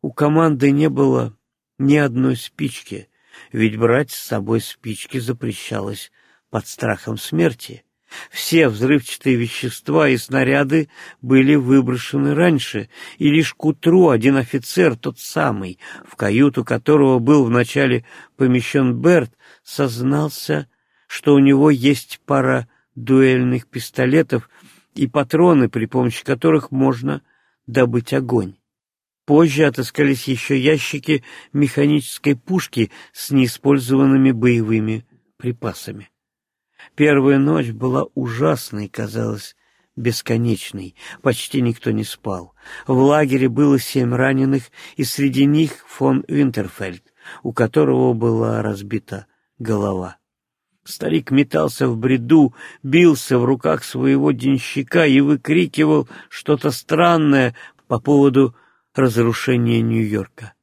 У команды не было ни одной спички, ведь брать с собой спички запрещалось под страхом смерти. Все взрывчатые вещества и снаряды были выброшены раньше, и лишь к утру один офицер, тот самый, в каюту которого был вначале помещен Берт, сознался, что у него есть пара дуэльных пистолетов и патроны, при помощи которых можно добыть огонь. Позже отыскались еще ящики механической пушки с неиспользованными боевыми припасами. Первая ночь была ужасной, казалось, бесконечной. Почти никто не спал. В лагере было семь раненых, и среди них фон Винтерфельд, у которого была разбита голова. Старик метался в бреду, бился в руках своего денщика и выкрикивал что-то странное по поводу разрушения Нью-Йорка.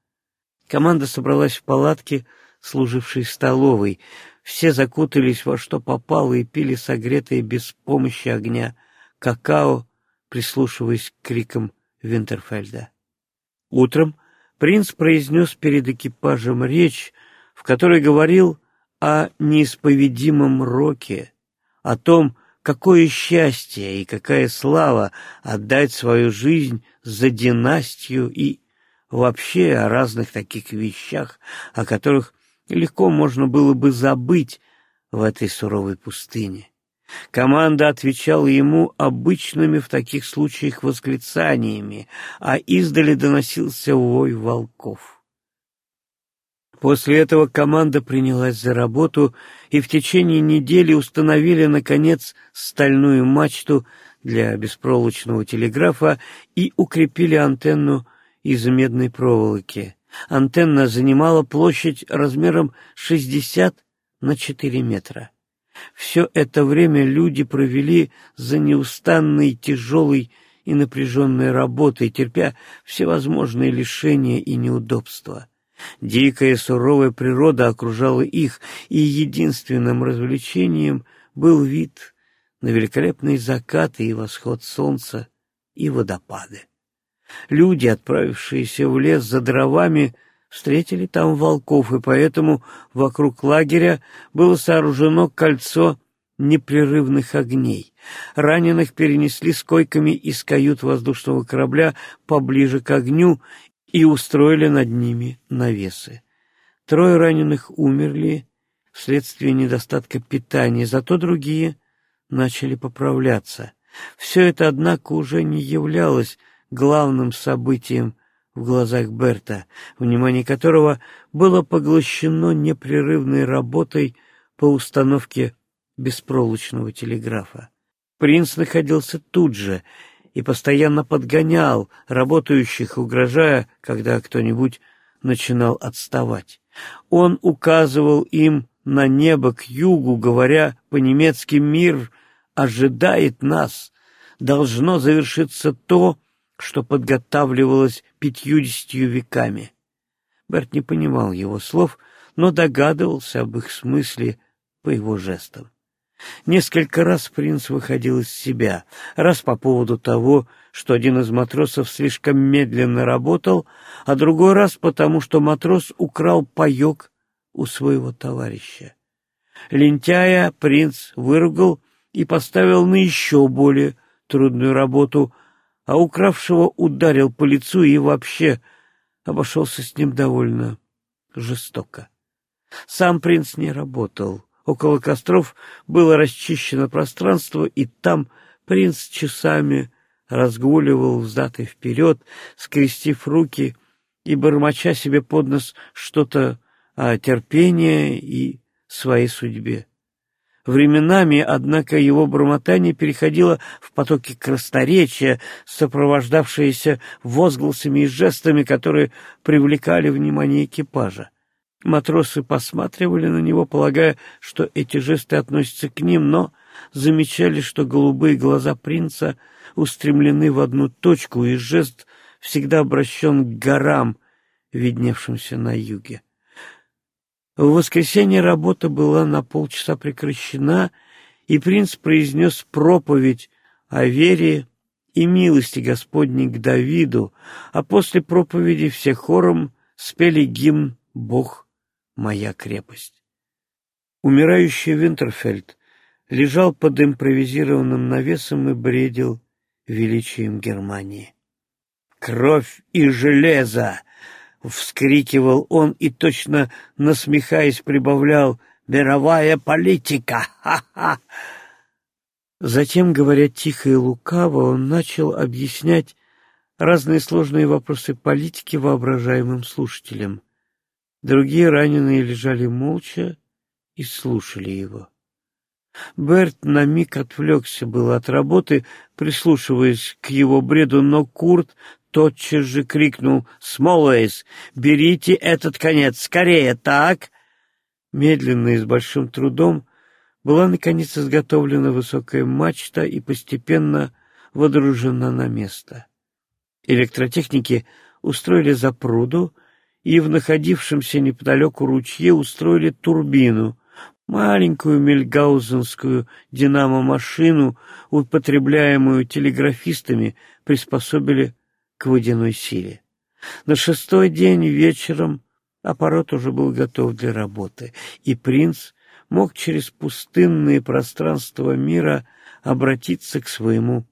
Команда собралась в палатке, служившей столовой. Все закутались во что попало и пили согретые без помощи огня какао, прислушиваясь к крикам Винтерфельда. Утром принц произнес перед экипажем речь, в которой говорил о неисповедимом роке, о том, какое счастье и какая слава отдать свою жизнь за династию и вообще о разных таких вещах, о которых легко можно было бы забыть в этой суровой пустыне. Команда отвечала ему обычными в таких случаях восклицаниями, а издали доносился вой волков. После этого команда принялась за работу, и в течение недели установили, наконец, стальную мачту для беспроволочного телеграфа и укрепили антенну из медной проволоки. Антенна занимала площадь размером 60 на 4 метра. Все это время люди провели за неустанной, тяжелой и напряженной работой, терпя всевозможные лишения и неудобства. Дикая суровая природа окружала их, и единственным развлечением был вид на великолепные закаты и восход солнца и водопады. Люди, отправившиеся в лес за дровами, встретили там волков, и поэтому вокруг лагеря было сооружено кольцо непрерывных огней. Раненых перенесли с койками из кают воздушного корабля поближе к огню и устроили над ними навесы. Трое раненых умерли вследствие недостатка питания, зато другие начали поправляться. Все это, однако, уже не являлось главным событием в глазах Берта, внимание которого было поглощено непрерывной работой по установке беспроволочного телеграфа. Принц находился тут же и постоянно подгонял работающих, угрожая, когда кто-нибудь начинал отставать. Он указывал им на небо к югу, говоря по-немецки «Мир ожидает нас, должно завершиться то, что подготавливалось пятьюдесятью веками. Берт не понимал его слов, но догадывался об их смысле по его жестам. Несколько раз принц выходил из себя, раз по поводу того, что один из матросов слишком медленно работал, а другой раз потому, что матрос украл паек у своего товарища. Лентяя принц выругал и поставил на еще более трудную работу, а укравшего ударил по лицу и вообще обошелся с ним довольно жестоко. Сам принц не работал. Около костров было расчищено пространство, и там принц часами разгуливал взад и вперед, скрестив руки и бормоча себе под нос что-то о терпении и своей судьбе. Временами, однако, его бормотание переходило в потоки красноречия, сопровождавшиеся возгласами и жестами, которые привлекали внимание экипажа. Матросы посматривали на него, полагая, что эти жесты относятся к ним, но замечали, что голубые глаза принца устремлены в одну точку, и жест всегда обращен к горам, видневшимся на юге. В воскресенье работа была на полчаса прекращена, и принц произнес проповедь о вере и милости Господней к Давиду, а после проповеди все хором спели гимн «Бог — моя крепость». Умирающий Винтерфельд лежал под импровизированным навесом и бредил величием Германии. «Кровь и железо!» — вскрикивал он и, точно насмехаясь, прибавлял «Мировая политика! Ха-ха!» Затем, говоря тихо и лукаво, он начал объяснять разные сложные вопросы политики воображаемым слушателям. Другие раненые лежали молча и слушали его. Берт на миг отвлекся было от работы, прислушиваясь к его бреду, но Курт тотчас же крикнул «Смолуэйс, берите этот конец, скорее, так!» Медленно и с большим трудом была, наконец, изготовлена высокая мачта и постепенно водружена на место. Электротехники устроили запруду и в находившемся неподалеку ручье устроили турбину — маленькую мельгаузенскую динамо-машину, употребляемую телеграфистами, приспособили к водяной силе. На шестой день вечером аппарат уже был готов для работы, и принц мог через пустынные пространства мира обратиться к своему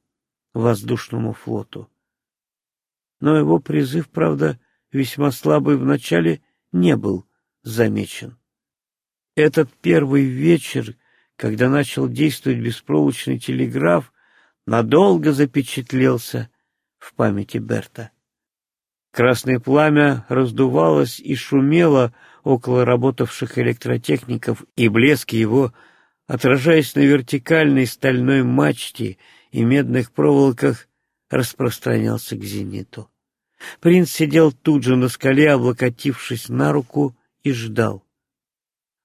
воздушному флоту. Но его призыв, правда, весьма слабый вначале, не был замечен. Этот первый вечер, когда начал действовать беспроволочный телеграф, надолго запечатлелся в памяти Берта. Красное пламя раздувалось и шумело около работавших электротехников, и блеск его, отражаясь на вертикальной стальной мачте и медных проволоках, распространялся к зениту. Принц сидел тут же на скале, облокотившись на руку, и ждал.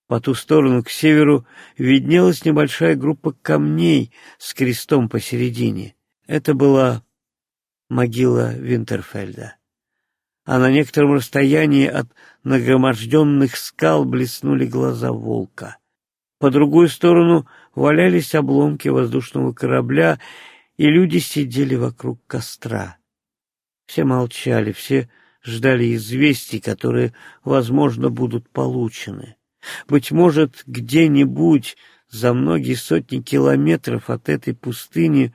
По ту сторону, к северу, виднелась небольшая группа камней с крестом посередине. Это была могила Винтерфельда. А на некотором расстоянии от нагроможденных скал блеснули глаза волка. По другую сторону валялись обломки воздушного корабля, и люди сидели вокруг костра. Все молчали, все ждали известий, которые, возможно, будут получены. Быть может, где-нибудь за многие сотни километров от этой пустыни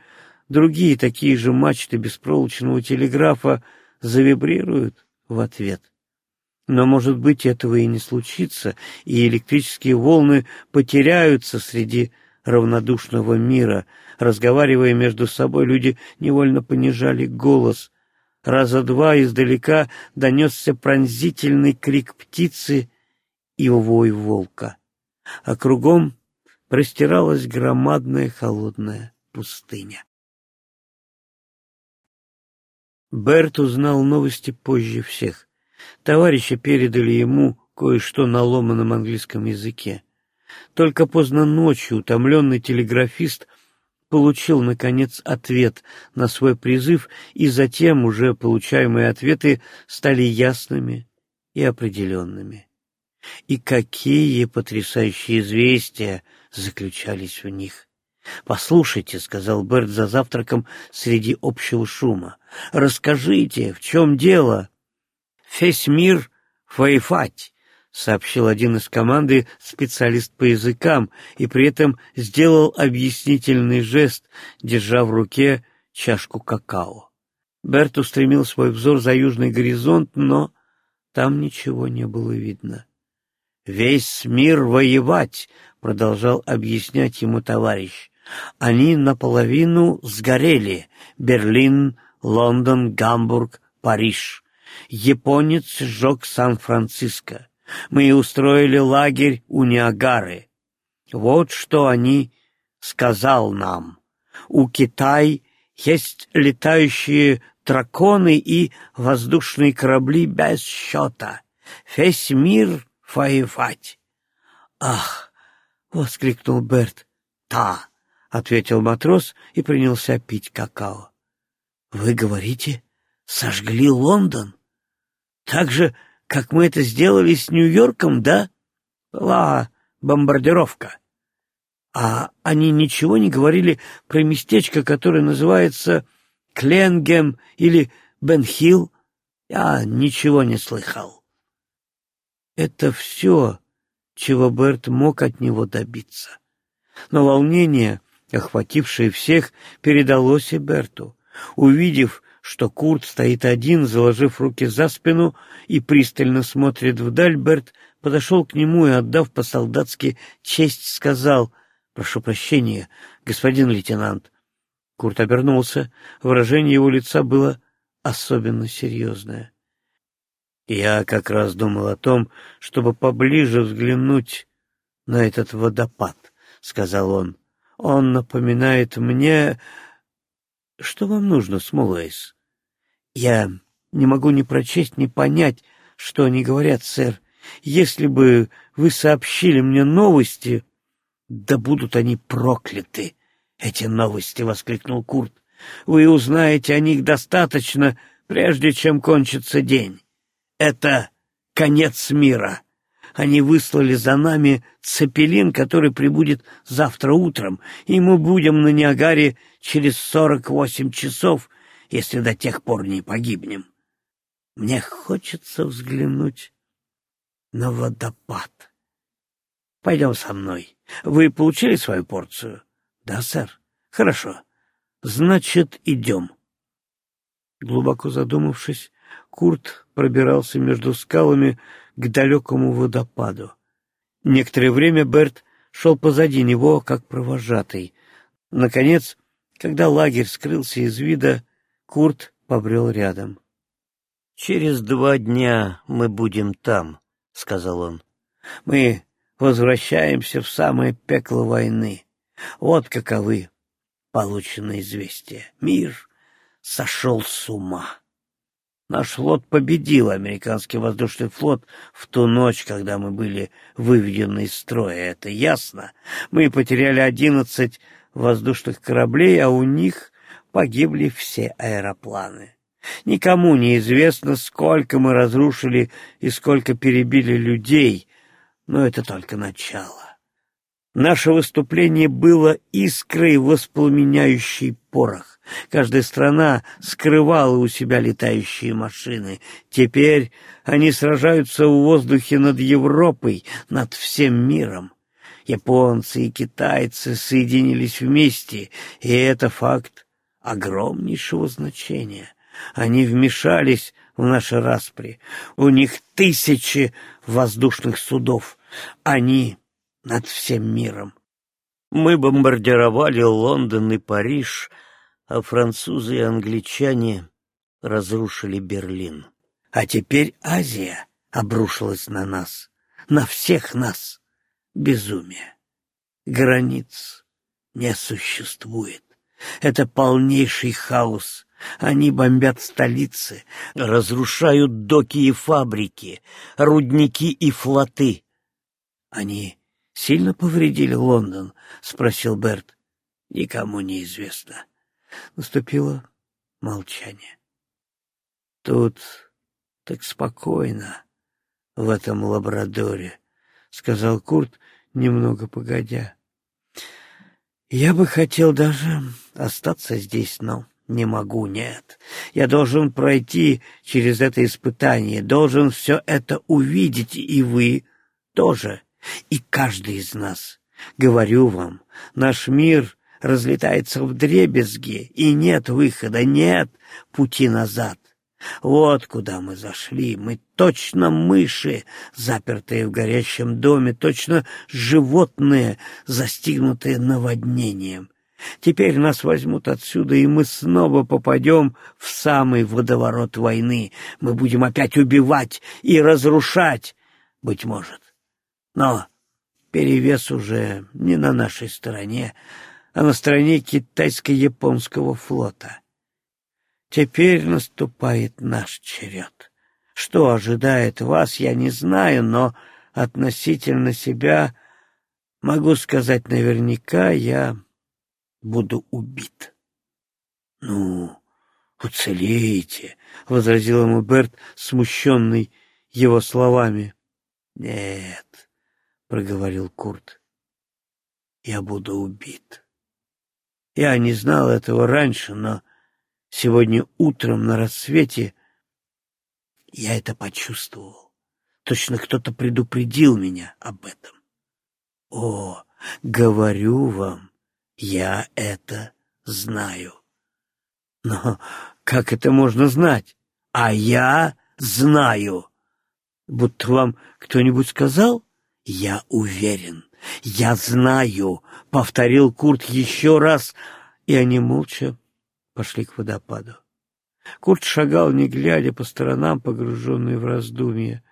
другие такие же мачты беспроволочного телеграфа завибрируют в ответ. Но, может быть, этого и не случится, и электрические волны потеряются среди равнодушного мира. Разговаривая между собой, люди невольно понижали голос. Раза два издалека донесся пронзительный крик птицы и вой волка, а кругом простиралась громадная холодная пустыня. Берт узнал новости позже всех. Товарищи передали ему кое-что на ломаном английском языке. Только поздно ночью утомленный телеграфист получил, наконец, ответ на свой призыв, и затем уже получаемые ответы стали ясными и определенными. И какие потрясающие известия заключались в них! «Послушайте», — сказал Берт за завтраком среди общего шума, — «расскажите, в чем дело?» «Весь мир воевать», — сообщил один из команды специалист по языкам и при этом сделал объяснительный жест, держа в руке чашку какао. Берт устремил свой взор за южный горизонт, но там ничего не было видно. «Весь мир воевать!» — продолжал объяснять ему товарищ. «Они наполовину сгорели. Берлин, Лондон, Гамбург, Париж. Японец сжег Сан-Франциско. Мы устроили лагерь у Ниагары. Вот что они сказал нам. У Китай есть летающие драконы и воздушные корабли без счета. Весь мир воевать. «Ах!» — воскликнул Берт. «Та!» — ответил матрос и принялся пить какао. «Вы говорите, сожгли Лондон? Так же, как мы это сделали с Нью-Йорком, да? Была бомбардировка. А они ничего не говорили про местечко, которое называется Кленгем или Бенхилл? Я ничего не слыхал. Это все, чего Берт мог от него добиться. Но волнение, охватившее всех, передалось и Берту. Увидев, что Курт стоит один, заложив руки за спину и пристально смотрит вдаль, Берт подошел к нему и, отдав по-солдатски честь, сказал «Прошу прощения, господин лейтенант». Курт обернулся. Выражение его лица было особенно серьезное. Я как раз думал о том, чтобы поближе взглянуть на этот водопад, — сказал он. Он напоминает мне что вам нужно, Смолуэйс? Я не могу ни прочесть, ни понять, что они говорят, сэр. Если бы вы сообщили мне новости... Да будут они прокляты, эти новости, — воскликнул Курт. Вы узнаете о них достаточно, прежде чем кончится день. Это конец мира. Они выслали за нами цепелин, который прибудет завтра утром, и мы будем на Ниагаре через сорок восемь часов, если до тех пор не погибнем. Мне хочется взглянуть на водопад. Пойдем со мной. Вы получили свою порцию? Да, сэр. Хорошо. Значит, идем. Глубоко задумавшись, Курт пробирался между скалами, к далекому водопаду. Некоторое время Берт шел позади него, как провожатый. Наконец, когда лагерь скрылся из вида, Курт побрел рядом. «Через два дня мы будем там», — сказал он. «Мы возвращаемся в самое пекло войны. Вот каковы полученные известия. Мир сошел с ума». Наш флот победил американский воздушный флот в ту ночь, когда мы были выведены из строя. Это ясно. Мы потеряли одиннадцать воздушных кораблей, а у них погибли все аэропланы. Никому не известно, сколько мы разрушили и сколько перебили людей, но это только начало. Наше выступление было искрой, воспламеняющей порох. Каждая страна скрывала у себя летающие машины. Теперь они сражаются в воздухе над Европой, над всем миром. Японцы и китайцы соединились вместе, и это факт огромнейшего значения. Они вмешались в наши распри. У них тысячи воздушных судов. Они над всем миром. Мы бомбардировали Лондон и Париж, а французы и англичане разрушили Берлин. А теперь Азия обрушилась на нас, на всех нас. Безумие. Границ не существует. Это полнейший хаос. Они бомбят столицы, разрушают доки и фабрики, рудники и флоты. Они сильно повредили Лондон? — спросил Берт. — Никому не известно. Наступило молчание. Тут так спокойно, в этом лабрадоре, — сказал Курт, немного погодя. Я бы хотел даже остаться здесь, но не могу, нет. Я должен пройти через это испытание, должен все это увидеть, и вы тоже, и каждый из нас. Говорю вам, наш мир разлетается в дребезги, и нет выхода, нет пути назад. Вот куда мы зашли. Мы точно мыши, запертые в горящем доме, точно животные, застигнутые наводнением. Теперь нас возьмут отсюда, и мы снова попадем в самый водоворот войны. Мы будем опять убивать и разрушать, быть может. Но перевес уже не на нашей стороне, а на стороне китайско-японского флота. Теперь наступает наш черед. Что ожидает вас, я не знаю, но относительно себя могу сказать наверняка, я буду убит. — Ну, уцелеете, — возразил ему Берт, смущенный его словами. — Нет, — проговорил Курт, — я буду убит. Я не знал этого раньше, но сегодня утром на рассвете я это почувствовал. Точно кто-то предупредил меня об этом. О, говорю вам, я это знаю. Но как это можно знать? А я знаю. Будто вам кто-нибудь сказал? Я уверен. Я знаю, — повторил Курт еще раз, и они молча пошли к водопаду. Курт шагал, не глядя по сторонам, погруженный в раздумья.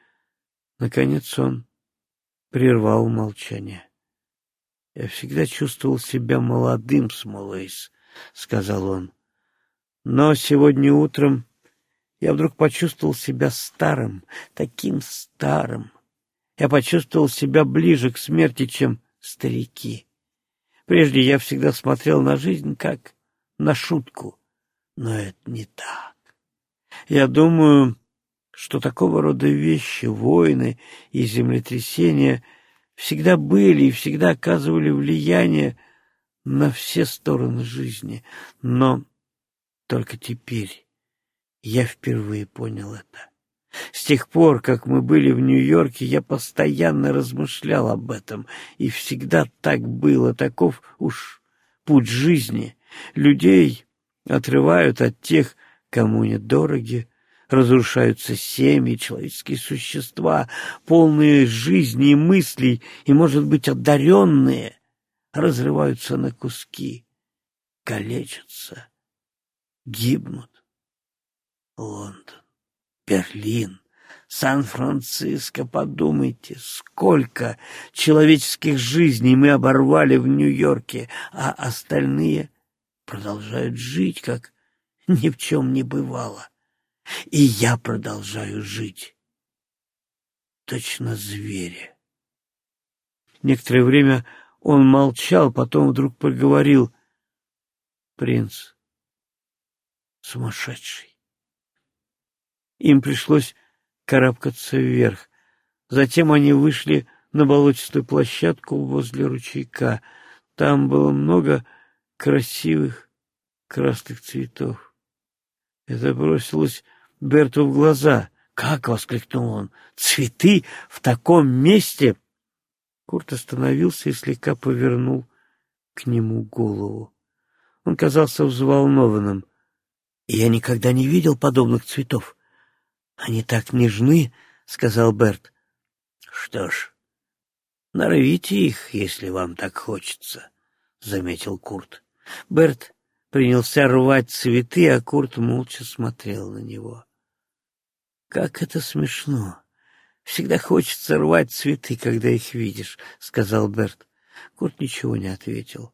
Наконец он прервал молчание. — Я всегда чувствовал себя молодым, Смолейс, — сказал он. Но сегодня утром я вдруг почувствовал себя старым, таким старым. Я почувствовал себя ближе к смерти, чем старики. Прежде я всегда смотрел на жизнь как на шутку, но это не так. Я думаю, что такого рода вещи, войны и землетрясения — всегда были и всегда оказывали влияние на все стороны жизни. Но только теперь я впервые понял это. С тех пор, как мы были в Нью-Йорке, я постоянно размышлял об этом, и всегда так было, таков уж путь жизни. Людей отрывают от тех, кому недороги, разрушаются семьи, человеческие существа, полные жизни и мыслей, и, может быть, одаренные, разрываются на куски, калечатся, гибнут. Лондон, Берлин, Сан-Франциско, подумайте, сколько человеческих жизней мы оборвали в Нью-Йорке, а остальные продолжают жить, как ни в чем не бывало. И я продолжаю жить. Точно звери. Некоторое время он молчал, потом вдруг проговорил. Принц сумасшедший. Им пришлось карабкаться вверх. Затем они вышли на болотистую площадку возле ручейка. Там было много красивых красных цветов. Это бросилось Берту в глаза. «Как?» — воскликнул он. «Цветы в таком месте!» Курт остановился и слегка повернул к нему голову. Он казался взволнованным. «Я никогда не видел подобных цветов. Они так нежны», — сказал Берт. «Что ж, норовите их, если вам так хочется», — заметил Курт. Берт принялся рвать цветы, а Курт молча смотрел на него. «Как это смешно! Всегда хочется рвать цветы, когда их видишь», — сказал Берт. Курт ничего не ответил.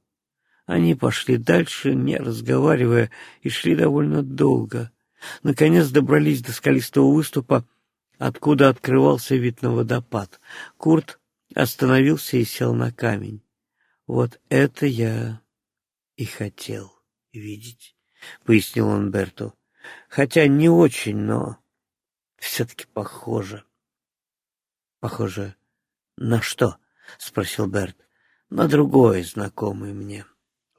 Они пошли дальше, не разговаривая, и шли довольно долго. Наконец добрались до скалистого выступа, откуда открывался вид на водопад. Курт остановился и сел на камень. «Вот это я и хотел видеть», — пояснил он Берту. «Хотя не очень, но все-таки похоже». «Похоже на что?» — спросил Берт. «На другой знакомый мне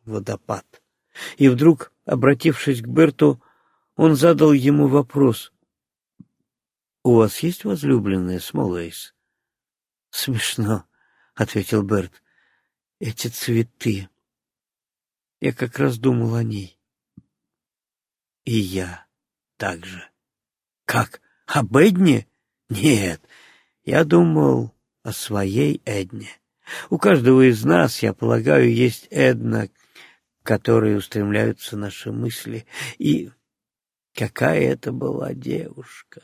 водопад». И вдруг, обратившись к Берту, он задал ему вопрос. «У вас есть возлюбленная, Смолвейс?» «Смешно», — ответил Берт. «Эти цветы. Я как раз думал о ней». «И я также». «Как? Об Эдне?» «Нет, я думал о своей Эдне. У каждого из нас, я полагаю, есть Эдна, к которой устремляются наши мысли. И какая это была девушка!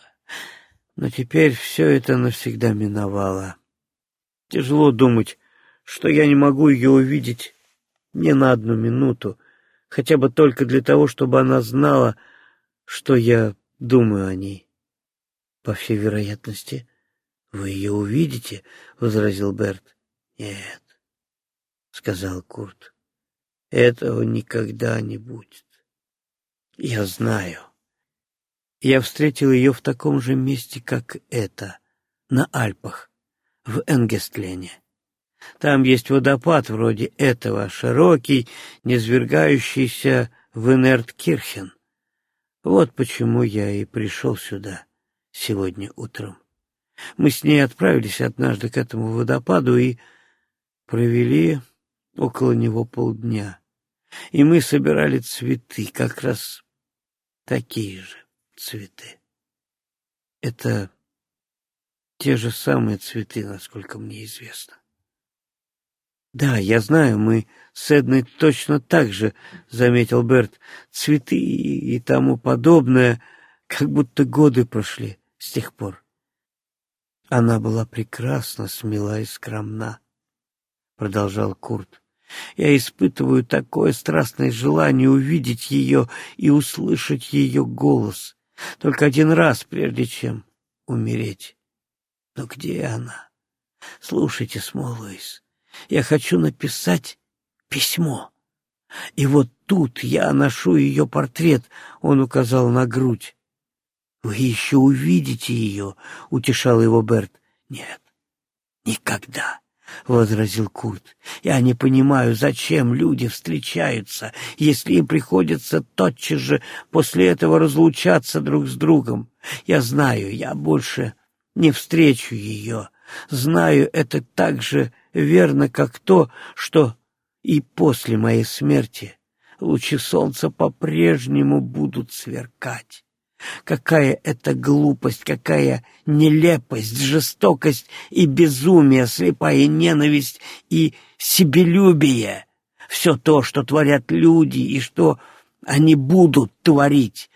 Но теперь все это навсегда миновало. Тяжело думать, что я не могу ее увидеть ни на одну минуту, хотя бы только для того, чтобы она знала, что я думаю о ней. По всей вероятности, вы ее увидите, — возразил Берт. Нет, — сказал Курт, — этого никогда не будет. Я знаю. Я встретил ее в таком же месте, как это, на Альпах, в Энгестлене. Там есть водопад вроде этого, широкий, низвергающийся в Инерткирхен. Вот почему я и пришел сюда сегодня утром. Мы с ней отправились однажды к этому водопаду и провели около него полдня. И мы собирали цветы, как раз такие же цветы. Это те же самые цветы, насколько мне известно. Да, я знаю, мы с Эдной точно так же, — заметил Берт, — цветы и тому подобное, как будто годы прошли с тех пор. Она была прекрасна, смела и скромна, — продолжал Курт. Я испытываю такое страстное желание увидеть ее и услышать ее голос. Только один раз, прежде чем умереть. Но где она? Слушайте, Смолуис, я хочу написать письмо. И вот тут я ношу ее портрет, он указал на грудь. «Вы еще увидите ее», — утешал его Берт. «Нет, никогда», — возразил Курт. «Я не понимаю, зачем люди встречаются, если им приходится тотчас же после этого разлучаться друг с другом. Я знаю, я больше не встречу ее. Знаю это так же верно, как то, что и после моей смерти лучи солнца по-прежнему будут сверкать. Какая это глупость, какая нелепость, жестокость и безумие, слепая ненависть и себелюбие. Все то, что творят люди и что они будут творить.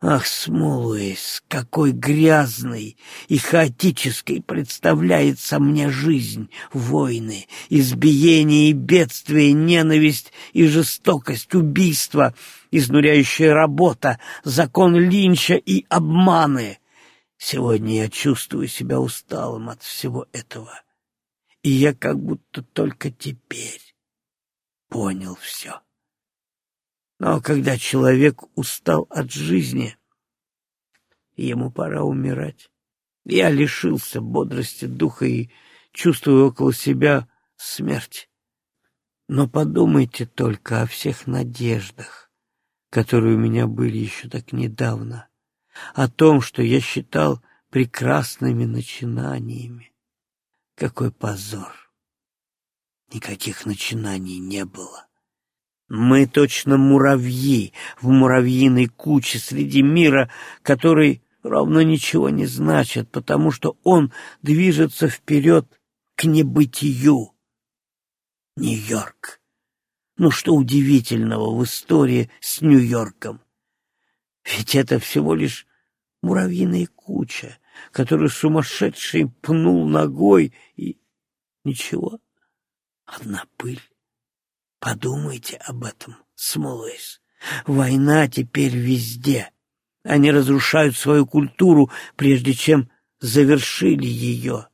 Ах, Смолуэйс, какой грязной и хаотической представляется мне жизнь, войны, избиение и бедствие, ненависть и жестокость, убийство, изнуряющая работа, закон линча и обманы. Сегодня я чувствую себя усталым от всего этого, и я как будто только теперь понял все. Но когда человек устал от жизни, ему пора умирать. Я лишился бодрости духа и чувствую около себя смерть. Но подумайте только о всех надеждах, которые у меня были еще так недавно, о том, что я считал прекрасными начинаниями. Какой позор! Никаких начинаний не было. Мы точно муравьи в муравьиной куче среди мира, который ровно ничего не значит, потому что он движется вперед к небытию. Нью-Йорк. Ну что удивительного в истории с Нью-Йорком? Ведь это всего лишь муравьиная куча, которую сумасшедший пнул ногой, и ничего, одна пыль. Подумайте об этом, Смолуэйс. Война теперь везде. Они разрушают свою культуру, прежде чем завершили ее.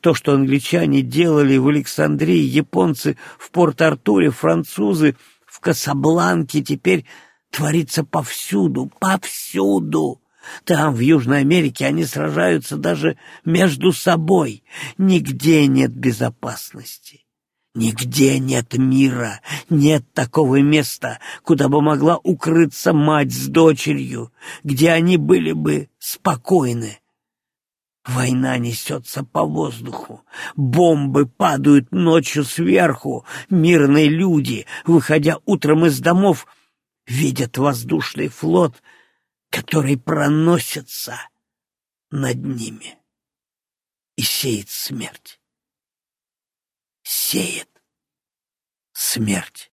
То, что англичане делали в Александрии, японцы в Порт-Артуре, французы в Касабланке, теперь творится повсюду, повсюду. Там, в Южной Америке, они сражаются даже между собой. Нигде нет безопасности. Нигде нет мира, нет такого места, куда бы могла укрыться мать с дочерью, где они были бы спокойны. Война несется по воздуху, бомбы падают ночью сверху, мирные люди, выходя утром из домов, видят воздушный флот, который проносится над ними и сеет смерть. Сеет смерть.